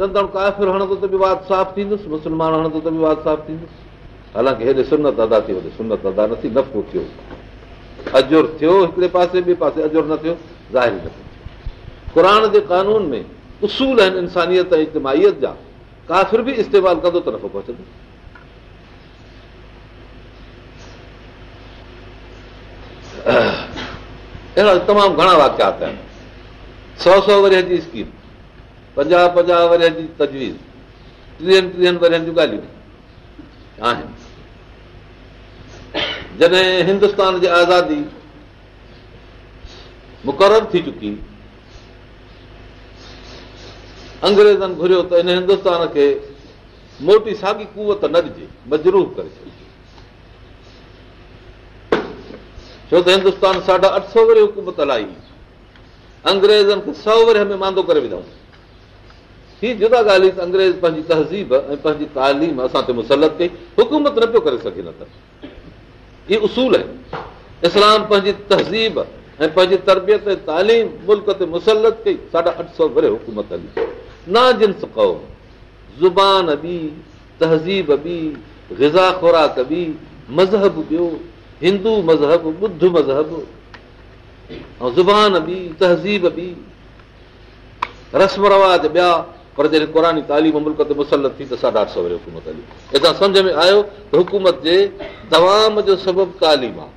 रंधण काफ़िर हणंदो तो त बि वाद साफ़ु थींदुसि मुस्लमान हणंदो तो त बि वाद साफ़ु थींदुसि हालांकि हेॾे सुनत अदा थी होॾे सुनत अदा न थी नफ़ो थियो अजुर थियो हिकिड़े पासे ॿिए पासे अजुर न थियो ज़ाहिर न थियो क़ुर जे कानून में उसूल आहिनि इंसानियत ऐं इजमाहीअत जा काफ़िर बि इस्तेमालु कंदो त नफ़ो पहुचंदो अहिड़ा तमामु घणा वाकियात आहिनि सौ सौ वरी जी स्कीम पंजाह पंजाह वरियनि जी तजवीज़ टीहनि टीहनि वरियनि जूं ॻाल्हियूं आहिनि जॾहिं हिंदुस्तान जी आज़ादी मुक़ररु थी चुकी अंग्रेज़नि घुरियो त हिन हिंदुस्तान खे मोटी साॻी कुवत न ॾिजे मजरूह करे छो त हिंदुस्तान साढा अठ सौ वरी हुकूमत लाई अंग्रेज़नि खे सौ वरिह में मांदो करे विधऊं ही जेका ॻाल्हि हुई अंग्रेज़ पंहिंजी तहज़ीब ऐं पंहिंजी तालीम असां ते मुसलत कई हुकूमत न पियो करे सघे न त हीअ उसूल आहे इस्लाम पंहिंजी तहज़ीब ऐं पंहिंजी तरबियत ऐं तालीम मुल्क ते मुसलत कई साढा अठ सौ भरे हुकूमत ज़ुबान बि तहज़ीब बि गिज़ा ख़ुराक बि मज़हब ॿियो हिंदू मज़हब ॿुध मज़हब ऐं ज़ुबान बि तहज़ीब बि रस्म रवाज ॿिया पर जॾहिं क़ुर तालीम मुल्क ते मुसलत थी त साढा सौ वरी हुकूमत हली हितां सम्झ में आयो त हुकूमत जे दवाम जो सबबु तालीम आहे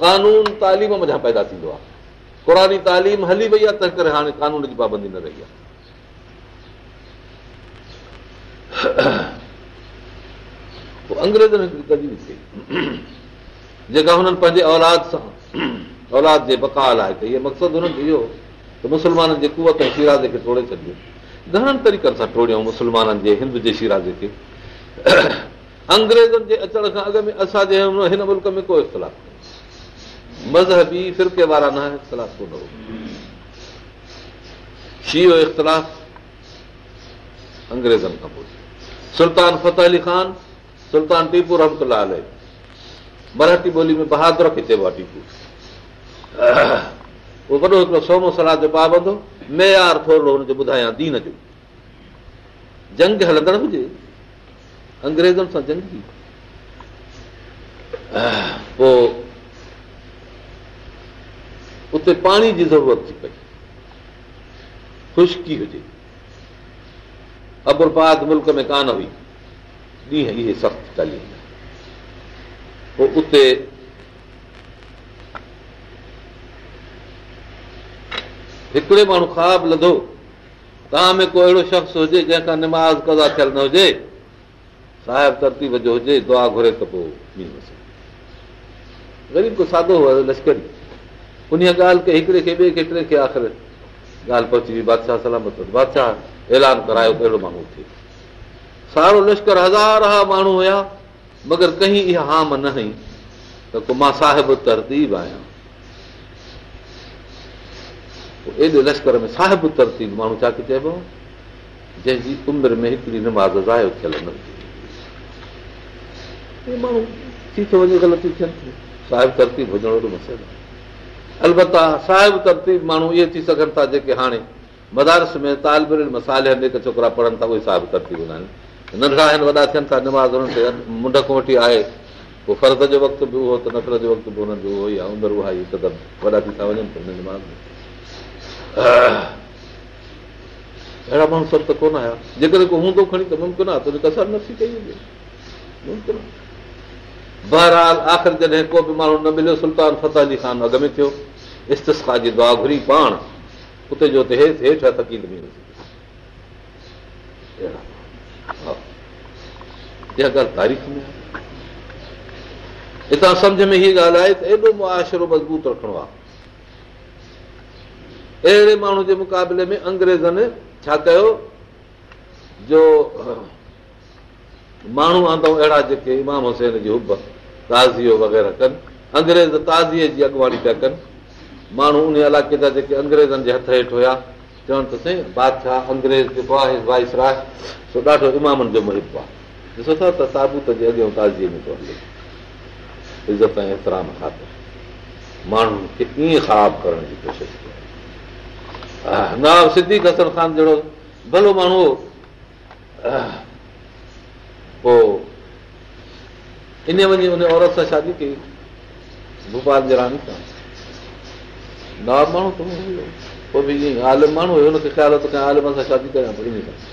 कानून तालीम मथां पैदा थींदो आहे क़ुर तालीम हली वई आहे तंहिं करे हाणे कानून जी पाबंदी न रही आहे अंग्रेज़नि हिकिड़ी जेका हुननि पंहिंजे औलाद सां औलाद जे बकाल आहे त इहो मक़सदु हुननि जो इहो त मुस्लमाननि जे कुवत ऐं सिराज़े खे तोड़े छॾियो घणनि तरीक़नि सां टोड़ियऊं मुस्लमाननि जे हिंद जे शिराज़े खे अंग्रेज़नि जे अचण खां अॻु में असांजे हिन मुल्क में को इख़्तिलाफ़ मज़हबी फिरके वारा न इख़्तिलाफ़ कोन हो शीओ इख़्तिलाफ़ अंग्रेज़नि खां पोइ सुल्तान फतह अली ख़ान सुल्तान टीपू रहमत मराठी ॿोली में बहादुर खे चइबो आहे टीपू उहो वॾो हिकिड़ो सोमो सलाद जो पाबंदो मयार थोरो हुनजो ॿुधायां दीन जो जंग हलंदड़ हुजे अंग्रेज़नि सां जंग जंगी पोइ उते पाणी जी ज़रूरत थी पई ख़ुश्की हुजे मुल्क में कान हुई ॾींहं इहे सख़्तु चालीह पोइ उते हिकिड़े माण्हू ख़्वाबु लधो तव्हां में को अहिड़ो शख़्स हुजे जंहिंखां निमाज़ कज़ा थियल न हुजे साहिब तरतीब जो हुजे दुआ घुरे त पोइ वरी बि सादो हुयो लश्कर उन ॻाल्हि कई हिकिड़े खे ॿिए खे हिकिड़े खे आख़िर ॻाल्हि पहुची वई बादशाह सलामत बादशाह ऐलान करायो कहिड़ो माण्हू थिए सारो लश्कर हज़ार माण्हू हुया मगर कई इहा हाम न त को मां साहिब तरतीब आहियां एॾे लश्कर में साहिब तरतीब माण्हू छा थो चइबो जंहिंजी उमिरि में हिकिड़ी नमाज़ ज़ायोब माण्हू इहे थी सघनि था जेके हाणे मदारस में तालमेर मसाले छोकिरा पढ़नि था उहे साहिब आहिनि नंढा आहिनि वॾा थियनि था ते मुंड खां वठी आहे पोइ फर्ज़ जो वक़्तु बि उहो त नफ़रत जो वक़्तु बि हुननि जो हिकदमि वॾा थी था वञनि अहिड़ा माण्हू सभु त कोन आया जेकॾहिं को हूंदो खणी त मुमकिन आहे तुंहिंजी कसर नथी कई वेंदी बहरहाल आख़िर जॾहिं को बि माण्हू न मिलियो सुल्तान फताह जी ख़ान अॻ में थियो जी दुआ घुरी पाण उते जो तारीख़ में हितां सम्झ में हीअ ॻाल्हि आहे त एॾो मुआशिरो मज़बूत रखिणो आहे अहिड़े माण्हू जे मुक़ाबले में अंग्रेज़नि छा कयो जो माण्हू आद अहिड़ा जेके इमाम हुसैन जी हुब ताज़ी वग़ैरह कनि अंग्रेज़ ताज़ीअ जी अॻुवाणी पिया कनि माण्हू उन इलाइक़े जा जेके अंग्रेज़नि जे हथ हेठि हुया चवनि त साईं बादशाह अंग्रेज़ जेको आहे वाइस राय सो ॾाढो इमामनि जो मरीबो आहे ॾिसो था त साबूत जे अॻियां ताज़ीअ में थो हले इज़त ऐं एतिराम हाथ माण्हुनि खे ईअं ख़राबु करण जी कोशिशि नवाब सिद्धी कसर ख़ान जहिड़ो भलो माण्हू हो पोइ इन वञी उन औरत सां शादी कई भोपाल जे रानी सां माण्हू पोइ बि आलम माण्हू हुयो हुनखे ख़्यालु त आलम सां शादी कयां इन सां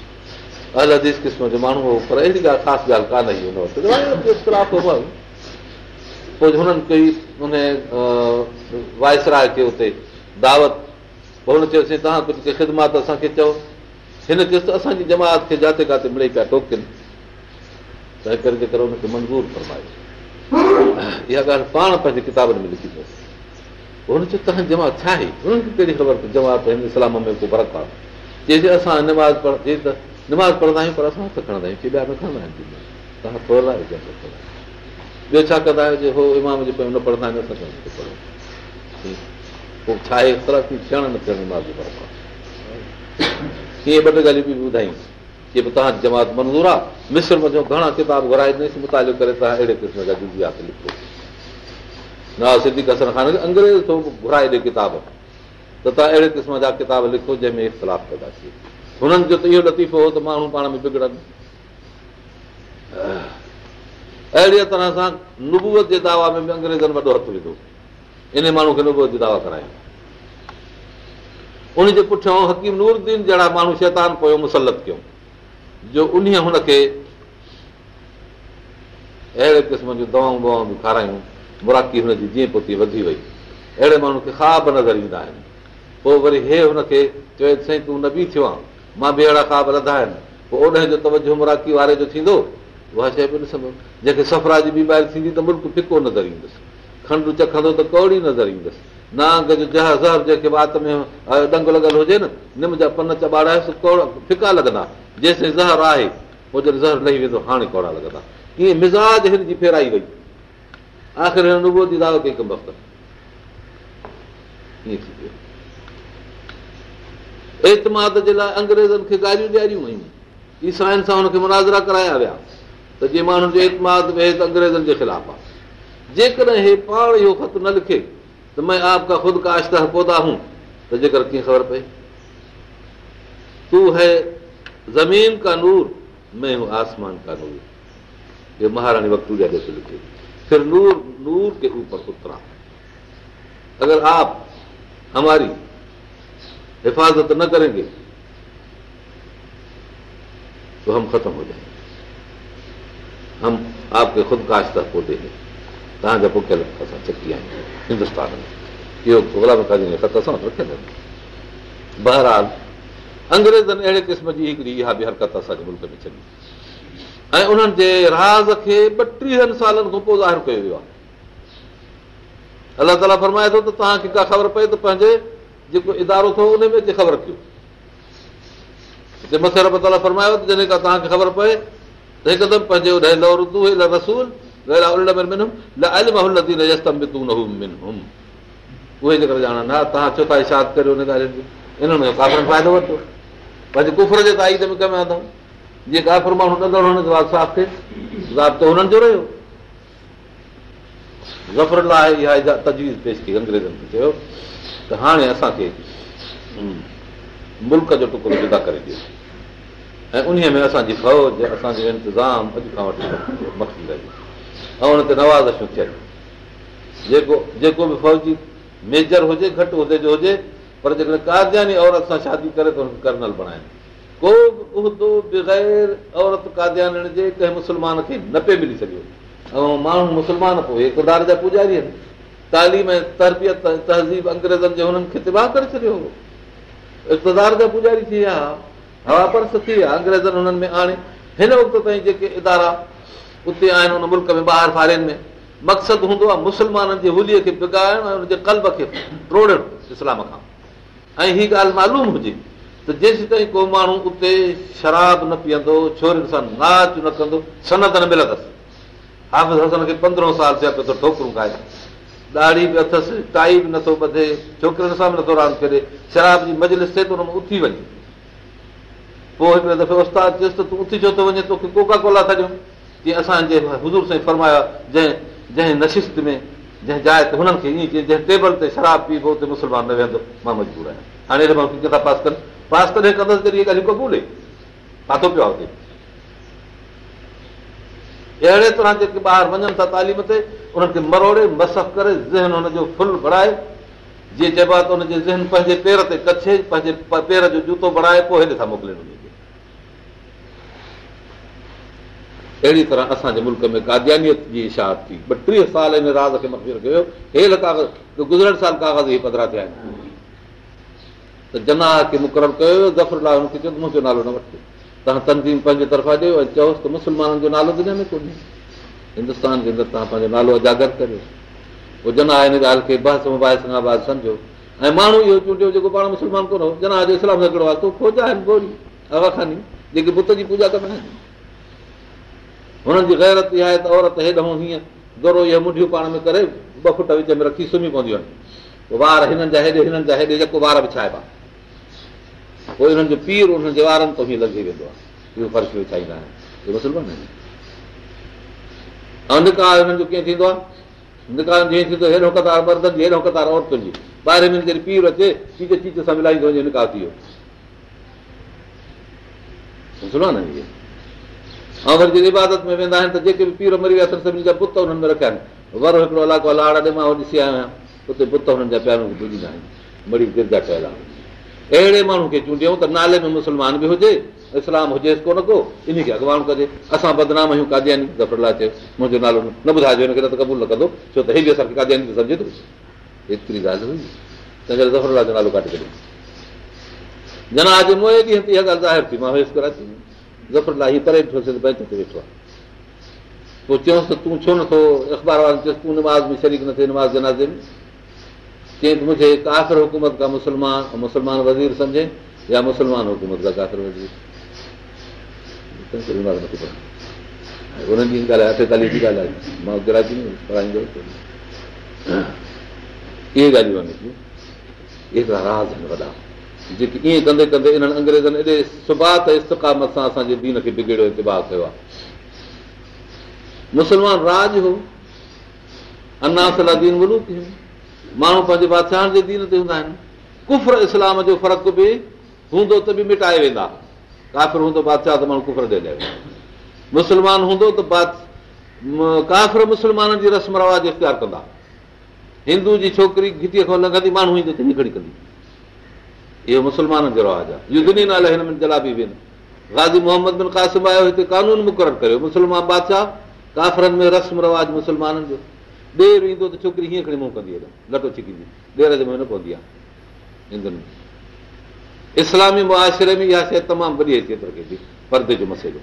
अल क़िस्म जो माण्हू हो पर अहिड़ी ॻाल्हि ख़ासि ॻाल्हि कान हुई पोइ हुननि कई उन वायसराय खे हुते दावत पोइ हुन चयोसीं तव्हां कुझु ख़िदमात असांखे चओ हिन चयोसि त असांजी जमात खे जिते किथे मिले पिया टोकिन तंहिं करे जेकर हुनखे मंज़ूर फरमायो इहा ॻाल्हि पाण पंहिंजे किताबनि में लिखी अथसि पोइ हुन चयो तव्हां जमात छा आहे हुननि खे कहिड़ी ख़बर अथई जमात हिन इस्लाम में को फ़र्क़ु आहे असां निमाज़ पढ़ बरक़सां त निमाज़ पढ़ंदा आहियूं पर असां हथ खणंदा आहियूं ॿिया न खणंदा आहिनि तव्हां थोरा ॿियो छा कंदा आहियो जे हो इमाम जे पियो न पढ़ंदा आहिनि असां आहियूं पोइ छा आहे तरक़ी थियण न थियण नमाज़ बराबरि कीअं ॿ टे ॻाल्हियूं बि ॿुधायूं की भई तव्हां जमात मंज़ूरु आहे मिस्र मज़ो घणा किताब घुराए ॾिनो करे तव्हां अहिड़े क़िस्म जा जुज़ियात लिखो न नवाज़ी कसर ख़ान अंग्रेज़ थो घुराए ॾे किताब त तव्हां अहिड़े क़िस्म जा किताब लिखो जंहिंमें इख़्तिलाफ़ पैदा थिए हुननि जो त इहो लतीफ़ो हो त माण्हू पाण में बिगड़नि अहिड़ीअ तरह सां नुबूअ जे दावा में बि अंग्रेज़नि वॾो हथु विधो इन माण्हू खे न बि दावा करायूं उनजे पुठियां हकीम नूरुद्दीन जहिड़ा माण्हू शैतान कयो मुसलत कयूं जो उन हुनखे अहिड़े क़िस्म जूं दवाऊं ववाऊं बि खारायूं मुराकी हुनजी जीअं पोती वधी वई अहिड़े माण्हू खे ख़्वाब नज़र ईंदा आहिनि पोइ वरी हे हुनखे चए साईं तूं न बि थियो आहे मां बि अहिड़ा ख्वाब लधा आहिनि पोइ ओॾे जो तवजो मुराकी वारे जो थींदो उहा शइ बि ॾिसंदो सम्झो जेके सफ़रा जी बीमारी थींदी त मुल्क फिको नज़र ईंदुसि खंडु चखंदो त कौड़ी नज़र ईंदसि नांग जो जहा ज़हर जेके वात में डंग लॻल हुजे न निम जा पन चबाराएसि कौड़ा फिका लॻंदा जेसि ज़हर आहे पोइ जॾहिं ज़हर लही वेंदो हाणे कौड़ा लॻंदा ईअं मिज़ाज हिन जी फेराई वई आख़िर हिन रुॻो जी ॻाल्हि कंहिं एतमाद जे लाइ अंग्रेज़नि खे ॻाल्हियूं ॾियारियूं वयूं ईसाइनि सां हुनखे मुनाज़रा कराया विया त जीअं माण्हुनि जो एतमाद वेहे त अंग्रेज़नि जे ख़िलाफ़ु आहे जेकॾहिं पाड़ो ख़त न लिखे त ख़ुदि कंदा हूं त जेकर कीअं ख़बर पए तूं है ज़मीन का नूर मैं हूं आसमान का न महारानी वक्तूजा जिखे फिर नूर नूर खे ऊपर कुत्रा अगरि हिफ़ाज़त न करेंगे त ख़तम हुजे ख़ुदि काथा खोधे हिकिड़ी इहा बि हरकत में छॾी ऐं राज़ खे ॿटीहनि सालनि खां पोइ ज़ाहिर कयो वियो आहे अलाह फरमाए थो त तव्हांखे का ख़बर पए त पंहिंजे जेको इदारो थियो उनमें ख़बर त जॾहिं ख़बर पए त हिकदमि पंहिंजे रसूल तजवीज़ पेश कई अंग्रेज़नि खे चयो त हाणे असांखे मुल्क जो टुकड़ो जिदा करे ॾियो ऐं उन में असांजी फ़ौज असांजो इंतिज़ाम ऐं हुन ते नवाज़शूं थियनि जेको जेको बि फ़ौजी मेजर हुजे घटि उहिदे जो हुजे पर जेकॾहिं कादयानी औरत सां शादी करे त हुनखे कर्नल बणाइनि को बि उहिदो बग़ैर औरत कादयान जे कंहिं मुस्लमान खे न पिए मिली सघियो ऐं माण्हू मुस्लमान पोइ इक़दार जा पुॼारी आहिनि तालीम ऐं तरबियत तहज़ीब अंग्रेज़नि जे हुननि खे तिबाह करे छॾियो हो इक़्तदार जा पुॼारी थी विया हवा परस थी विया अंग्रेज़नि हुननि में आणे हिन वक़्तु ताईं जेके इदारा उते आहिनि उन मुल्क में ॿाहिरि फारेन में मक़सदु हूंदो आहे मुस्लमाननि जी होलीअ खे ऐं हुनजे कल्ब खे तोड़णु इस्लाम खां ऐं हीअ ॻाल्हि मालूम हुजे त जेसि ताईं को माण्हू उते शराब न पीअंदो छोरियुनि सां नाच न कंदो सनत न मिलंदसि हामिद हसन खे पंद्रहं साल थिया पियो त ठोकरूं खाए ॾाढ़ी बि अथसि टाई बि नथो ॿधे छोकिरियुनि सां बि नथो रांदि खेॾे शराब जी मजलिस थिए त हुन में उथी वञे पोइ हिकिड़े दफ़े उस्तादु चयुसि त तूं उथी छो थो वञे तोखे कोका कोला था ॾियूं जीअं असांजे हज़ूर साईं फरमायो जंहिं जंहिं नशिस्त में जंहिं जाइ ते हुननि खे ईअं चई जंहिं टेबल ते शराब पीबो पोइ उते मुस्लमान न वेहंदो मां मजबूर आहियां हाणे मां कीअं था पास कनि पास कॾहिं कंदसि तॾहिं ॻाल्हियूं को ॻोल्हे काथो पियो आहे हुते अहिड़े तरह जेके ॿार वञनि था तालीम ते उन्हनि खे मरोड़े मसफ़ करे ज़हन हुनजो फुल बणाए जीअं चइबो आहे त हुनजे ज़हन पंहिंजे पेर ते कछे पंहिंजे पेर जो जूतो बणाए पोइ हेॾे था मोकिले वञे अहिड़ी तरह असांजे मुल्क में काद्यानियत जी इशाद थी ॿटीह साल हिन राज़ खे कयो कागज़ गुज़रियल साल कागज़ ई पधरा थिया आहिनि त जनाह खे मुक़ररु कयो ज़फर लाइ हुनखे चयो मुंहिंजो नालो न वठो तव्हां तनज़ीम पंहिंजे तरफ़ा ॾियो ऐं चयोसि त मुस्लमाननि जो नालो दुनिया में कोन्हे हिंदुस्तान जे अंदरि तव्हां पंहिंजो नालो अजागर करियो पोइ जना हिन ॻाल्हि खे बहस बाद सम्झो ऐं माण्हू इहो चूंडियो जेको पाण मुस्लमान कोन हो जना जो इस्लाम नगर आहे जेके बुत जी पूॼा कंदा आहिनि हुननि जी गैरत इहा आहे त औरत हेॾो हीअं दोरो गोरो मुंडियूं पाण में करे ॿ फुट विच में रखी सुम्ही पवंदियूं आहिनि वार हिननि जा हेॾे हिननि जा हेॾे जेको वार विछाइबा पोइ हिननि जो पीर हुननि जे वारनि लॻी वेंदो आहे इहो विछाईंदा आहिनि आहिनि ऐं निकाह हिननि जो कीअं थींदो आहे निकाह जीअं थींदो हेॾो कतार मर्दनि जी हेॾो कतार औरतुनि जी ॿाहिरि ॿारनि जॾहिं पीर अचे चीज़ सां मिलाईंदो वञे निकाह थी वियो इहे ऐं वरी जॾहिं इबादत में वेंदा आहिनि त जेके बि पीर मरी विया अथनि सभिनी जा पुत हुननि में रखिया आहिनि वर हिकिड़ो इलाको लाड़ा ॾे मां ॾिसी आयो आहियां उते पुत हुननि जा प्यारनि आहिनि मरी गिरदारु कयल आहे अहिड़े माण्हू खे चूंडियऊं त नाले में मुस्लमान बि हुजे इस्लाम हुजेसि कोन को इन खे अॻवानु कजे असां बदनाम आहियूं काजय ज़फरला चयो मुंहिंजो नालो न ॿुधाइजो हिनखे न त क़बूल न कंदो छो त बि असांखे थो थो सम्झे एतिरी ॻाल्हि हुई तंहिं करे हेॾियन जो नालो काटे छॾियो ॾींहं ते इहा ॻाल्हि ज़ाहिर थी मां काट न पोइ चयोसि त तूं छो नथो अख़बार वारनि चयोसि तूं नमाज़ में शरीक न थिए नमाज़ जनाज़े में चई मुंहिंजे काफ़िर हुकूमत खां मुस्लमान मुस्लमान वज़ीर सम्झे या मुस्लमान हुकूमत खां पढ़ाईंदो इहे ॻाल्हियूं आहिनि जेके ईअं कंदे कंदे इन्हनि अंग्रेज़नि खे मुस्लमान राज हो माण्हू पंहिंजे फ़र्क़ु बि हूंदो त बि मिटाए वेंदा काफ़िर हूंदो बादशाह मुस्लमान हूंदो मुस्लमाननि जी रस्म रवाज इख़्तियार कंदा हिंदू जी छोकिरी घिटीअ खां लॻंदी माण्हू ईंदो त निकड़ी कंदी इहो मुस्लमाननि जो राजु आहे इहो नाले हिन में जलाबी बि आहिनि गाज़ी मोहम्मद बिन कासिम आयो हिते क़ानून मुक़ररु करियो मुस्लमान बादशाह काफ़रनि में रस्म रवाजु मुस्लमाननि जो ॾेर ईंदो त छोकिरी हीअं खणी मोह कंदी आहे लटो छिकींदी ॾेर जे में न पवंदी आहे हिंदुनि में इस्लामी मुआशिरे में इहा शइ तमामु वॾी हैसियत रखे थी परदे जो मसइलो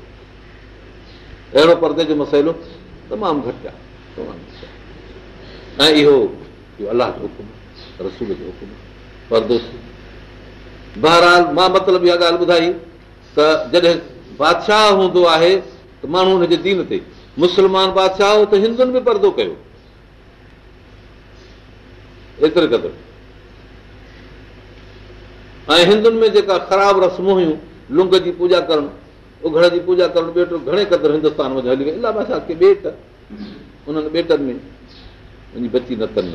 अहिड़ो परदे जो मसइलो तमामु घटि आहे ऐं इहो अलाह जो हुकुम हुकुम रसूल जो परदो बहरहाल मां मतिलबु इहा ॻाल्हि ॿुधाई त जॾहिं बादशाह हूंदो आहे त माण्हू हुनजे दीन ते मुस्लमान बादशाह हो त हिंदुनि बि परदो कयो एतिरे क़दुरु ऐं हिंदुनि में जेका ख़राब रस्मूं हुयूं लुंग जी पूॼा करणु उघड़ जी पूॼा करणु घणे क़दुरु हिंदुस्तान में हली वियो इलाही ॿेट उन्हनि ॿेटनि में वञी बची न कनि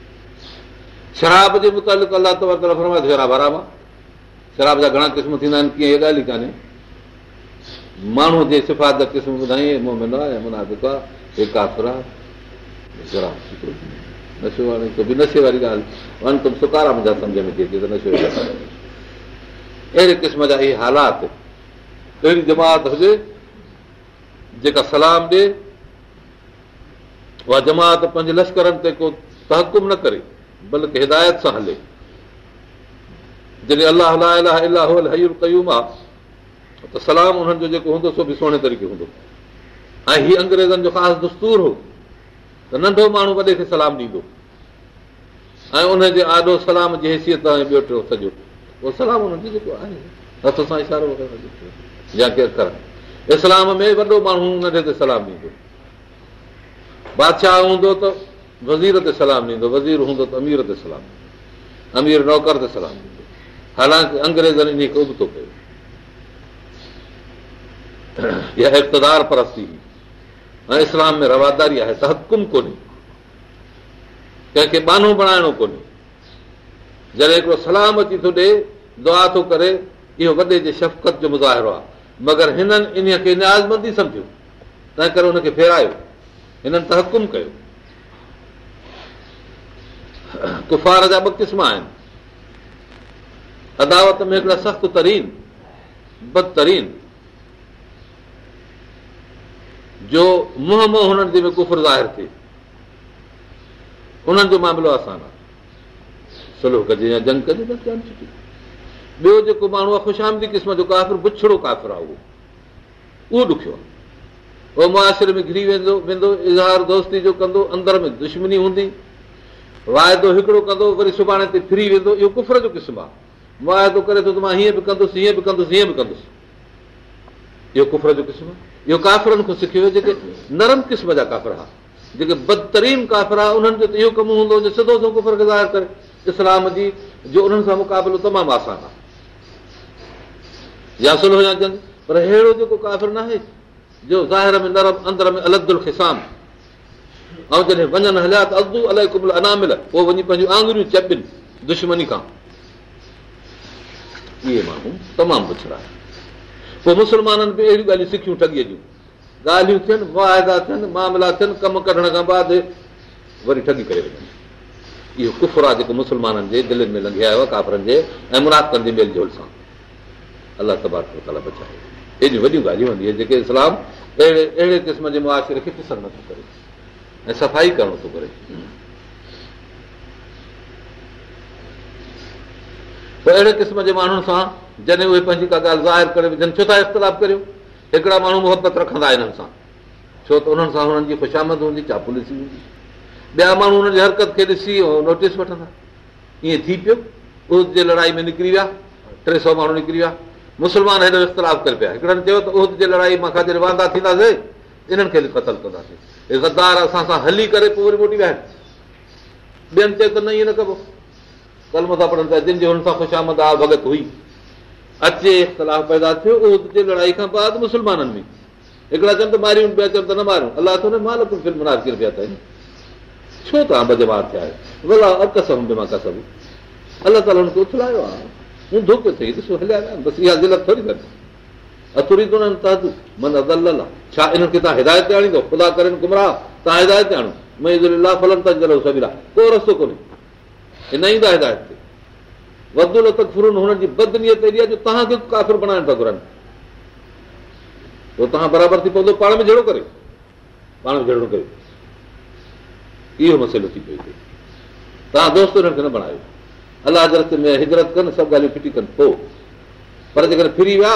शराब जे जा घणा क़िस्म थींदा आहिनि कीअं हीअ ॻाल्हि ई कान्हे माण्हू जी सिफ़ा ॿुधाई नशो वारे वारी सुकार अहिड़े क़िस्म जा इहे हालात अहिड़ी जमात हुजे जेका सलाम ॾे उहा जमात पंहिंजे लश्करनि ते को तहकुम न करे बल्कि हिदायत सां हले जॾहिं अलाह अलाह अलाह कयूं मां त सलाम उन्हनि जो जेको हूंदो सो बि सुहिणे तरीक़े हूंदो ऐं हीअ अंग्रेज़नि जो ख़ासि दस्तूर हो त नंढो माण्हू वॾे खे सलाम ॾींदो ऐं उनजे आॾो सलाम जी हैसियत ॿियो टियों सॼो उहो सलाम जेको आहे हथ सां इशारो या केरु करण इस्लाम में वॾो माण्हू नंढे ते सलाम ॾींदो बादशाह हूंदो त वज़ीर ते सलाम ॾींदो वज़ीर हूंदो त अमीर ते सलाम ॾींदो अमीर नौकर ते सलाम ॾींदो हालांकि अंग्रेज़नि इन खे उबतो कयो इहा इक़्तदार परस्ती हुई ऐं इस्लाम में रवादारी आहे त हकुम कोन्हे कंहिंखे बानो बणाइणो कोन्हे जॾहिं हिकिड़ो सलाम अची थो ॾे दुआ थो करे इहो वॾे जे शफ़क़त जो मुज़ाहिरो आहे मगर हिननि इन खे इन्याज़मी सम्झो तंहिं करे हुनखे फेरायो हिननि तहकुम कयो कुफार जा ॿ क़िस्म आहिनि अदावत में हिकिड़ा सख़्तु तरीन बदतरीन जो मुंहं मुंहुं हुननि जी ज़ाहिर थिए हुननि जो मामिलो आसान आहे सलो कजे कजे या जंग ॿियो जेको माण्हू आहे ख़ुशामदी क़िस्म जो काफ़िर बुछड़ो काफ़िर आहे उहो उहो ॾुखियो आहे उहो मुआशिरे में घिरी वेंदो वेंदो इज़हार दोस्ती जो कंदो अंदर में दुश्मनी हूंदी वाइदो हिकिड़ो कंदो वरी सुभाणे ते फिरी वेंदो इहो कुफर जो क़िस्म आहे वाइदो करे थो त मां हीअं बि कंदुसि हीअं बि कंदुसि हीअं बि कंदुसि इहो कुफर जो क़िस्म आहे इहो काफ़िरनि खां सिखियो जेके नरम क़िस्म जा काफ़र हुआ जेके बदतरीन काफ़िरा उन्हनि जो त इहो कमु हूंदो जो सिधो कुफर खे ज़ाहिर करे इस्लाम जी जो उन्हनि सां मुक़ाबिलो तमामु आसान आहे पर अहिड़ो जेको काफ़िर न आहे जो ज़ाहिर में नरम अंदर में अलदु खिसाम ऐं जॾहिं वञनि हलिया त अदू अलाई कुबल अञा मिल पोइ वञी पंहिंजूं आङुरियूं चपिन दुश्मनी खां इहे माण्हू तमामु दुछड़ा पोइ मुस्लमाननि बि अहिड़ियूं ॻाल्हियूं सिखियूं ठगीअ जूं ॻाल्हियूं थियनि वाइदा थियनि मामला थियनि कमु करण खां बाद वरी ठगी करे वञनि इहो कुफर आहे जेको मुस्लमाननि जे दिलनि में लंघी आयो आहे कापरनि जे ऐं मुराद कंदी झोल सां अलाह बचायो एॾियूं वॾियूं ॻाल्हियूं हूंदियूं जेके इस्लाम अहिड़े अहिड़े क़िस्म जे मुआशिरे खे पसंदि नथो करे ऐं सफ़ाई करण थो करे त अहिड़े क़िस्म जे माण्हुनि सां जॾहिं उहे पंहिंजी का ॻाल्हि ज़ाहिर करे विझनि छो था इख़्तिलाफ़ करियूं हिकिड़ा माण्हू मुहबत रखंदा हिननि सां छो त उन्हनि सां हुननि जी ख़ुशामद हूंदी चाहे पुलिस हूंदी ॿिया माण्हू हुननि जी हरकत खे ॾिसी नोटिस वठंदा ईअं थी पियो उद जे लड़ाई में निकिरी विया टे सौ माण्हू निकिरी विया मुस्लमान हेॾो इख़्तिलाफ़ करे पिया हिकिड़नि चयो त उद जे लड़ाई मां का जॾहिं वांदा थींदासीं इन्हनि खे बि ख़तमु कंदासीं असां सां हली करे पोइ वरी मोटी विया आहिनि ॿियनि चयो त न ईअं न कबो कल मथां पढ़नि पिया जिन सां ख़ुशामद आहे भॻत हुई अचे पैदा थियो उहो लड़ाई खां बाद मुस्लमाननि में हिकिड़ा चयमि त मारियूं पिया त न मारियूं अलाह माल मुनाज़िया अथई छो तव्हां बदमार थिया आहियो अलाह अथई ॾिसो हलिया विया बसि इहा ज़िलत थोरी घटि छा खे तव्हां हिदायत रस्तो कोन्हे हिदायत ते घुरनि पोइ तव्हां बराबरि थी पवंदो पाण में जहिड़ो करे पाण में इहो मसइलो थी पियो तव्हां दोस्त न बणायो में हिजरत कनि सभु ॻाल्हियूं फिटी कनि पोइ पर जेकॾहिं फिरी विया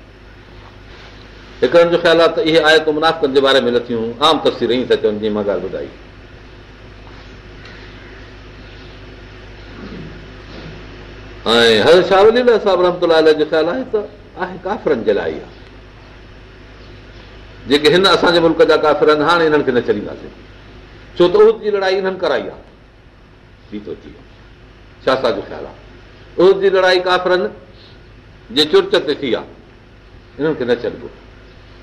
हिकिड़नि जो ख़्यालु आहे त इहे आयत मुनाफ़नि जे बारे में लथियूं आम तफ़सीर रही था चवनि जीअं मां ॻाल्हि ॿुधाई ऐं हर रहमत जो ख़्यालु आहे आहे त जे लाइ जेके हिन असांजे मुल्क जा काफ़िर आहिनि हाणे हिननि खे न छॾींदासीं छो त उहो जी लड़ाई हिननि कराई आहे ॿी छा छा आहे उहो जी लड़ाई काफ़िरनि जे चुर्च ते थी आहे हिननि खे न छॾिबो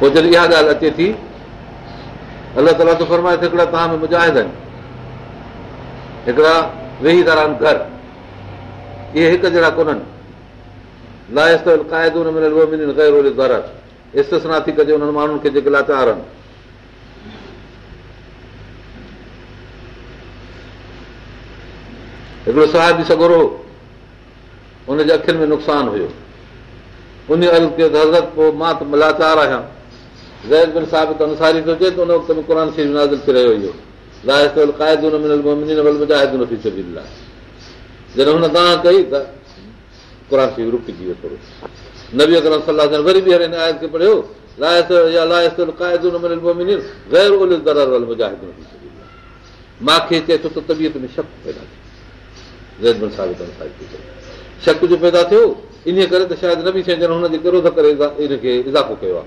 पोइ जॾहिं इहा ॻाल्हि अचे थी अलाह ताला फरमाए तव्हां हिकिड़ा वेही वारा घर इहे हिकु जहिड़ा कोन्हनि माण्हुनि खे जेके लाचार आहिनि हिकिड़ो साहिबी सगोरो हुनजे अखियुनि में नुक़सानु हुयो पोइ मां त लाचार आहियां بن وقت قرآن نازل من मूंखे चए थो तबियत में शक पैदा थियो शक जो पैदा थियो इन करे त शायदि नबी शइ जन हुनजे किरोध करे इनखे इज़ाफ़ो कयो आहे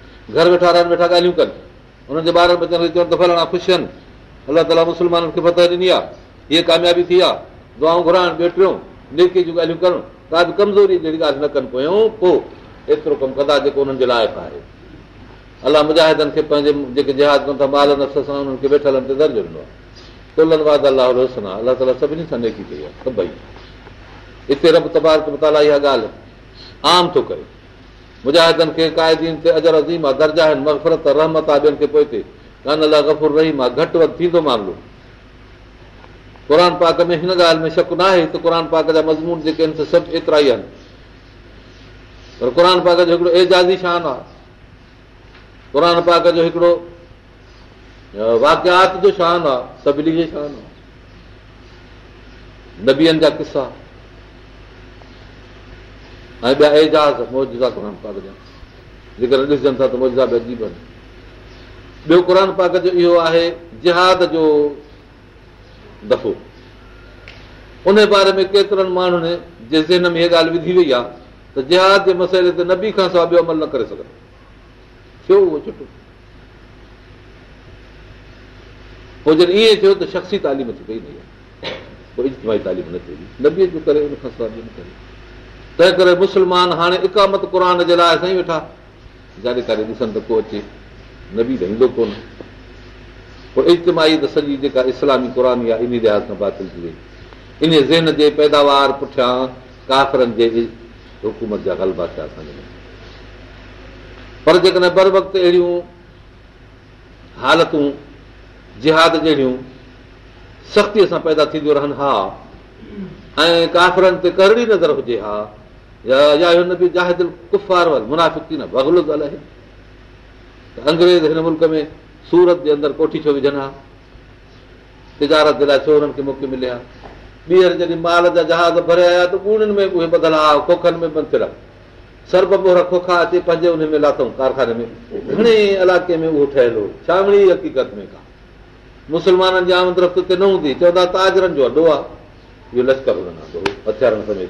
घर वेठा रहनि वेठा ॻाल्हियूं कनि हुननि जे ॿारनि बचनि खे चवनि त ख़ुशि आहिनि अलाह ताला मुस्लमाननि खे फताह ॾिनी आहे हीअ कामयाबी थी आहे दुआऊं घुराइनिके जूं ॻाल्हियूं कनि का बि कमज़ोरी जहिड़ी ॻाल्हि न कनि पियूं पोइ एतिरो कमु कंदा जेको उन्हनि जे लाइक़ु आहे अलाह मुजाहिदनि खे पंहिंजे जेके जहाज़ कनि था माल नफ़्स सां खे वेठल ते दर्जो ॾिनो आहे अलाह रोसन आहे अलाह ताला सभिनी सां नेकी कई आहे हिते रब तबार इहा ॻाल्हि आम थो करे मुजाहिदनि खे क़ाइदीन ते अजर अज़ीम आहे दर्जा आहिनि मगफ़रत रहमत आहे ॿियनि खे पोइ ते कान अला रहीम आहे घटि वधि थींदो मामिलो क़ुर पाक में हिन ॻाल्हि में शक न आहे त क़ुर पाक जा मज़मून जेके आहिनि सभु एतिरा ई आहिनि पर क़ुर पाक जो हिकिड़ो एज़ाज़ी शान आहे क़ुर पाक जो हिकिड़ो वाक़ियात जो शान आहे सभिनी जी शान आहे नबियनि जा किसा ऐं ॿिया एजाज़ जा जेकर ॿियो क़ुर पाक जो इहो आहे जिहाद जो दफ़ो उन बारे में केतिरनि माण्हुनि जे ज़हन में त जिहाद जे मसइले ते नबी खां सवाइ ॿियो अमल न करे सघनि थियो उहो चुटो पोइ जॾहिं थियो त शख़्सी तालीम थी करे तंहिं करे मुस्लमान हाणे इकामत क़ुर जे लाइ साईं वेठा जाॾे काॾे ॾिसनि त को अचे न बि त ईंदो कोन पोइ इज़तमाही त सॼी जेका इस्लामी क़ुरानी आहे इन लिहाज़ में बातिल थी वई इन ज़हन जे पैदावार पुठियां काफ़रनि जे हुकूमत जा ग़लबा थिया ग़लबात पर जेकॾहिं बर वक़्तु अहिड़ियूं हालतूं जिहाद जहिड़ियूं सख़्तीअ सां पैदा थींदियूं रहनि हा ऐं काफ़रनि ते करड़ी नज़र हुजे हा अंग्रेज़ हिन मुल्क में सूरत जे अंदरि कोठी छो विझनि हा तिजारत जे लाइ छो हुननि खे मौके मिले हा ॿीहर माल जा जहाज़ भरे आया त उन में उहे ॿधल हा खोखनि में बंदि सर्ब मोहर खोखा अचे पंहिंजे उन में लाथऊं कारखाने में घणे इलाइक़े में उहो ठहियलु हो हक़ीक़त में का मुस्लमाननि जी आमदरफ़्त हिते न हूंदी चवंदा ताजरनि जो अॾो आहे इहो लश्कर हथियारनि समेत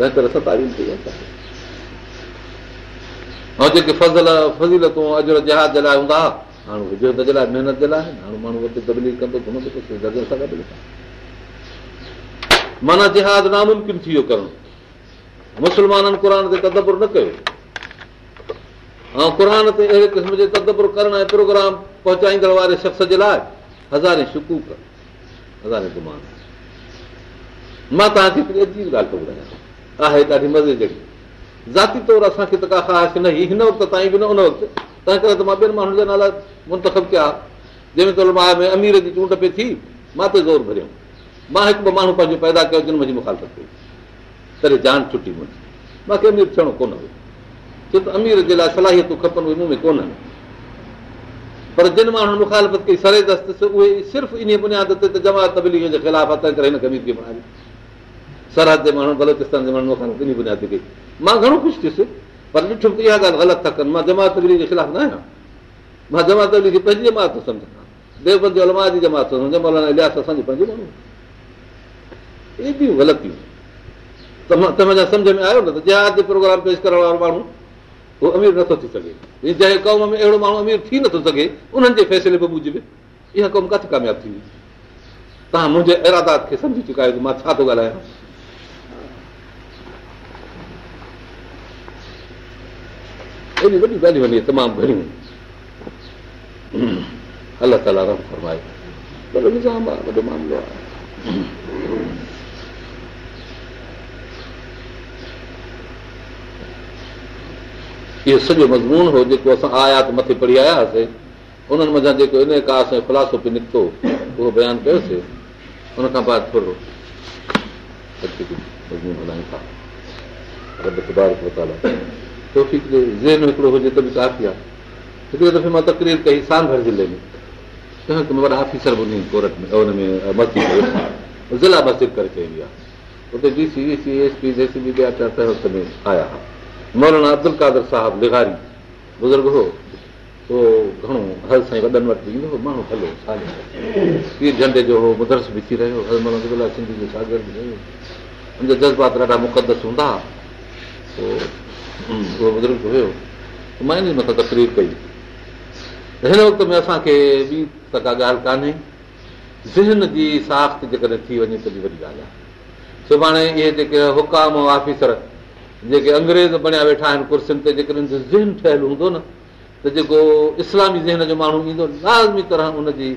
तंहिं करे सतावीह थी ऐं जेके फज़ल फज़ीलतूं अजर जहाज़ जे लाइ हूंदा हाणे जे लाइ महिनत जे लाइ हाणे माण्हू तबली कंदो माना जहाज़ नामुमकिन थी वियो करणु मुस्लमाननि क़ुर ते तदबुर न कयो ऐं क़ुर ते अहिड़े क़िस्म जे तदबुर करण ऐं प्रोग्राम पहुचाईंदड़ वारे शख़्स जे लाइ हज़ारे शुकूक हज़ारे गुमान मां तव्हांखे हिकिड़ी अजीब ॻाल्हि थो ॿुधायां आहे ॾाढी मज़े जहिड़ी ज़ाती तौरु असांखे त का ख़्वाश न ई हिन वक़्तु ताईं बि न उन वक़्तु तंहिं करे त मां ॿियनि माण्हुनि जा नाला मुंतखब कया जंहिंमें तोले मां अमीर जी चूंड पई थी मां त ज़ोर भरियुमि मां हिकु ॿ माण्हू पंहिंजो पैदा कयो जिन मुंहिंजी मुखालफ़त कई तॾहिं जान छुटी मुंहिंजी मूंखे अमीर थियणो कोन हुओ छो त अमीर जे लाइ सलाहियतूं खपनि उहे मूं में कोन पर जिन माण्हुनि मुखालफ़त कई सरे दस्त उहे सिर्फ़ु इन बुनियाद ते त जमात जे ख़िलाफ़ु आहे तंहिं करे खे सरहद जे माण्हू बलोचिस्तान जे माण्हू ग़लति ॿिनी बुनियाद कई मां घणो ख़ुशि थियुसि पर ॾिठुमि त इहा ॻाल्हि ग़लति था कनि मां जमात तबली जे ख़िलाफ़ु न आहियां मां जमात तबली जी पंहिंजी जमात थो सम्झां देवबंद अलमा जी जमात थो मौलाना असांजी पंहिंजी माण्हू एॾियूं ग़लतियूं तव्हांजा सम्झ में आयो न त जे प्रोग्राम पेश करण वारो माण्हू उहो अमीर नथो थी सघे जंहिं क़ौम में अहिड़ो माण्हू अमीर थी नथो सघे उन्हनि जे फैसिले बि में इहा क़ौम किथे कामयाबु थींदी तव्हां मुंहिंजे इरादात खे सम्झी चुका आहियो मां छा थो ॻाल्हायां वॾी ॻाल्हियूं वञे तमामु घणियूं अलाह ताला रम फरमाए निज़ाम आहे वॾो मामिलो आहे इहो सॼो मज़मून हो जेको असां आया त मथे पढ़ी आयासीं उन्हनि मथां जेको इन का असां फिलासो निकितो उहो बयानु कयोसीं उनखां बाद थोरो मज़मून हलायूं था चौकी ज़े में हिकिड़ो हुजे त बि काफ़ी आहे हिकिड़े दफ़े मां तकरीर कई साल ज़िले में वॾा ऑफिसर बि मस्जिद ज़िला मस्जिद करे चई वई आहे उते D C V C S P हुआ मौलाना अब्दुल कादर साहिबु लिहारी बुज़ुर्ग हो उहो घणो हल साईं वॾनि वटि ईंदो माण्हू हलो पीर झंडे जो हो मुदरस बि थी रहियो हुनजा जज़्बात ॾाढा मुक़दस हूंदा हुआ पोइ उहो बुज़ुर्ग हुयो मां इन मथां तकरीर कई हिन वक़्त में असांखे ॿी त का ॻाल्हि कान्हे ज़हन जी साख़्त जेकॾहिं थी वञे तॾहिं वॾी ॻाल्हि आहे सुभाणे इहे जेके हुकाम ऑफिसर जेके अंग्रेज़ बणिया वेठा आहिनि कुर्सियुनि ते जेकॾहिं ज़हन ठहियलु हूंदो न त जेको इस्लामी ज़हन जो माण्हू ईंदो लाज़मी तरह उनजी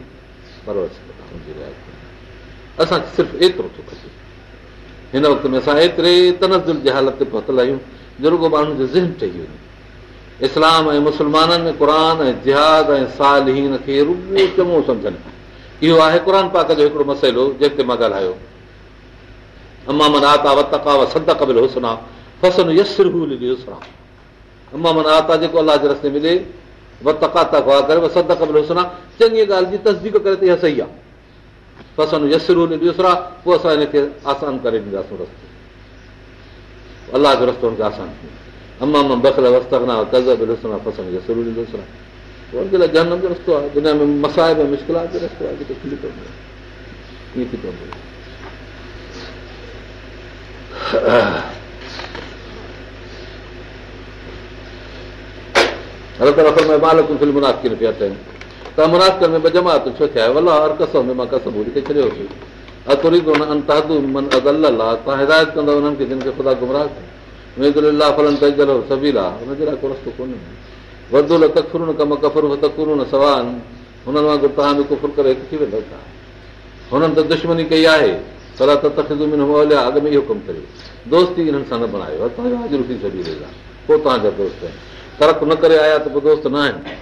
असां सिर्फ़ु एतिरो थो खपे हिन वक़्त में असां एतिरे तनज़ुल जे हालत ते पहुतल आहियूं जो रुगो माण्हुनि जो ज़हन चई वञे इस्लाम ऐं मुस्लमाननि में क़ुर ऐं जिहाद ऐं साल खे रुगो चङो सम्झनि इहो आहे क़ुर पाक जो हिकिड़ो मसइलो जंहिं ते मां ॻाल्हायो अमामन आता सद क़बिल हुसन आहे अमा मन आता जेको अलाह जे रस्ते मिले वतवा करे सद क़बिल हुसना चङी ॻाल्हि जी तस्दीक करे त इहा सही आहे फसन यसर ॾियोसरा पोइ असां हिनखे आसान करे ॾींदासीं रस्ते अलाह जो माल मुनकी पिया अचनि त मुनाक़ में जमात छो थिया वलाह हर कस भोली छॾियो तव्हां हिदायत कंदव तव्हांजो हुननि त दुश्मनी कई आहे अॻ में इहो कमु करे दोस्ती हिननि सां न बणायो हाज़िर तव्हांजा दोस्त आहिनि तर्क़ु न करे आया त पोइ दोस्त न आहिनि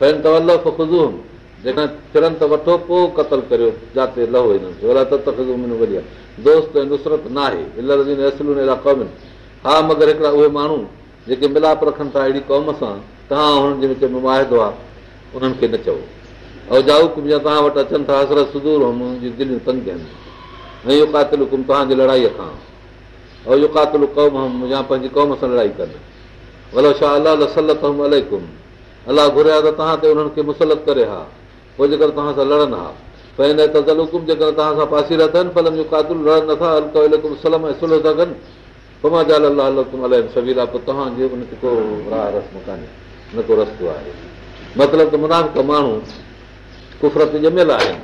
पंहिंज जेकॾहिं फिरनि त वठो पोइ क़तल करियो जिते लहो हिननि दोस्त ऐं नुसरत न आहे हा मगर हिकिड़ा उहे माण्हू जेके मिलाप रखनि था अहिड़ी क़ौम सां तव्हां हुननि जे विच में वाहिदो आहे उन्हनि खे न चओ ऐं कुम जा तव्हां वटि अचनि था सुदूर जी दिलियूं तंग कनि ऐं इहो कातिल हुकुम तव्हांजी लड़ाईअ खां ऐं इहो कातिलौम हुउमि या पंहिंजी क़ौम सां लड़ाई कनि भलो छा अलाह लसलत हुयमि अलाई अलाह घुरिया त तव्हां ते उन्हनि खे मुसलत करे हा पोइ जेकर तव्हां सां लड़नि हा पर हिन तज़ल हुकुम जेकर तव्हां सां पासीरा अथनि फलनि जो कादर लड़नि नथा अलकुम सलम ऐं सुलह था कनि पोइ मां जालतुम अलाइम सबीरा पोइ तव्हांजी को राह रस्म कान्हे न को रस्तो आहे मतिलबु त मुनाफ़ माण्हू कुफरत ॼमियल आहिनि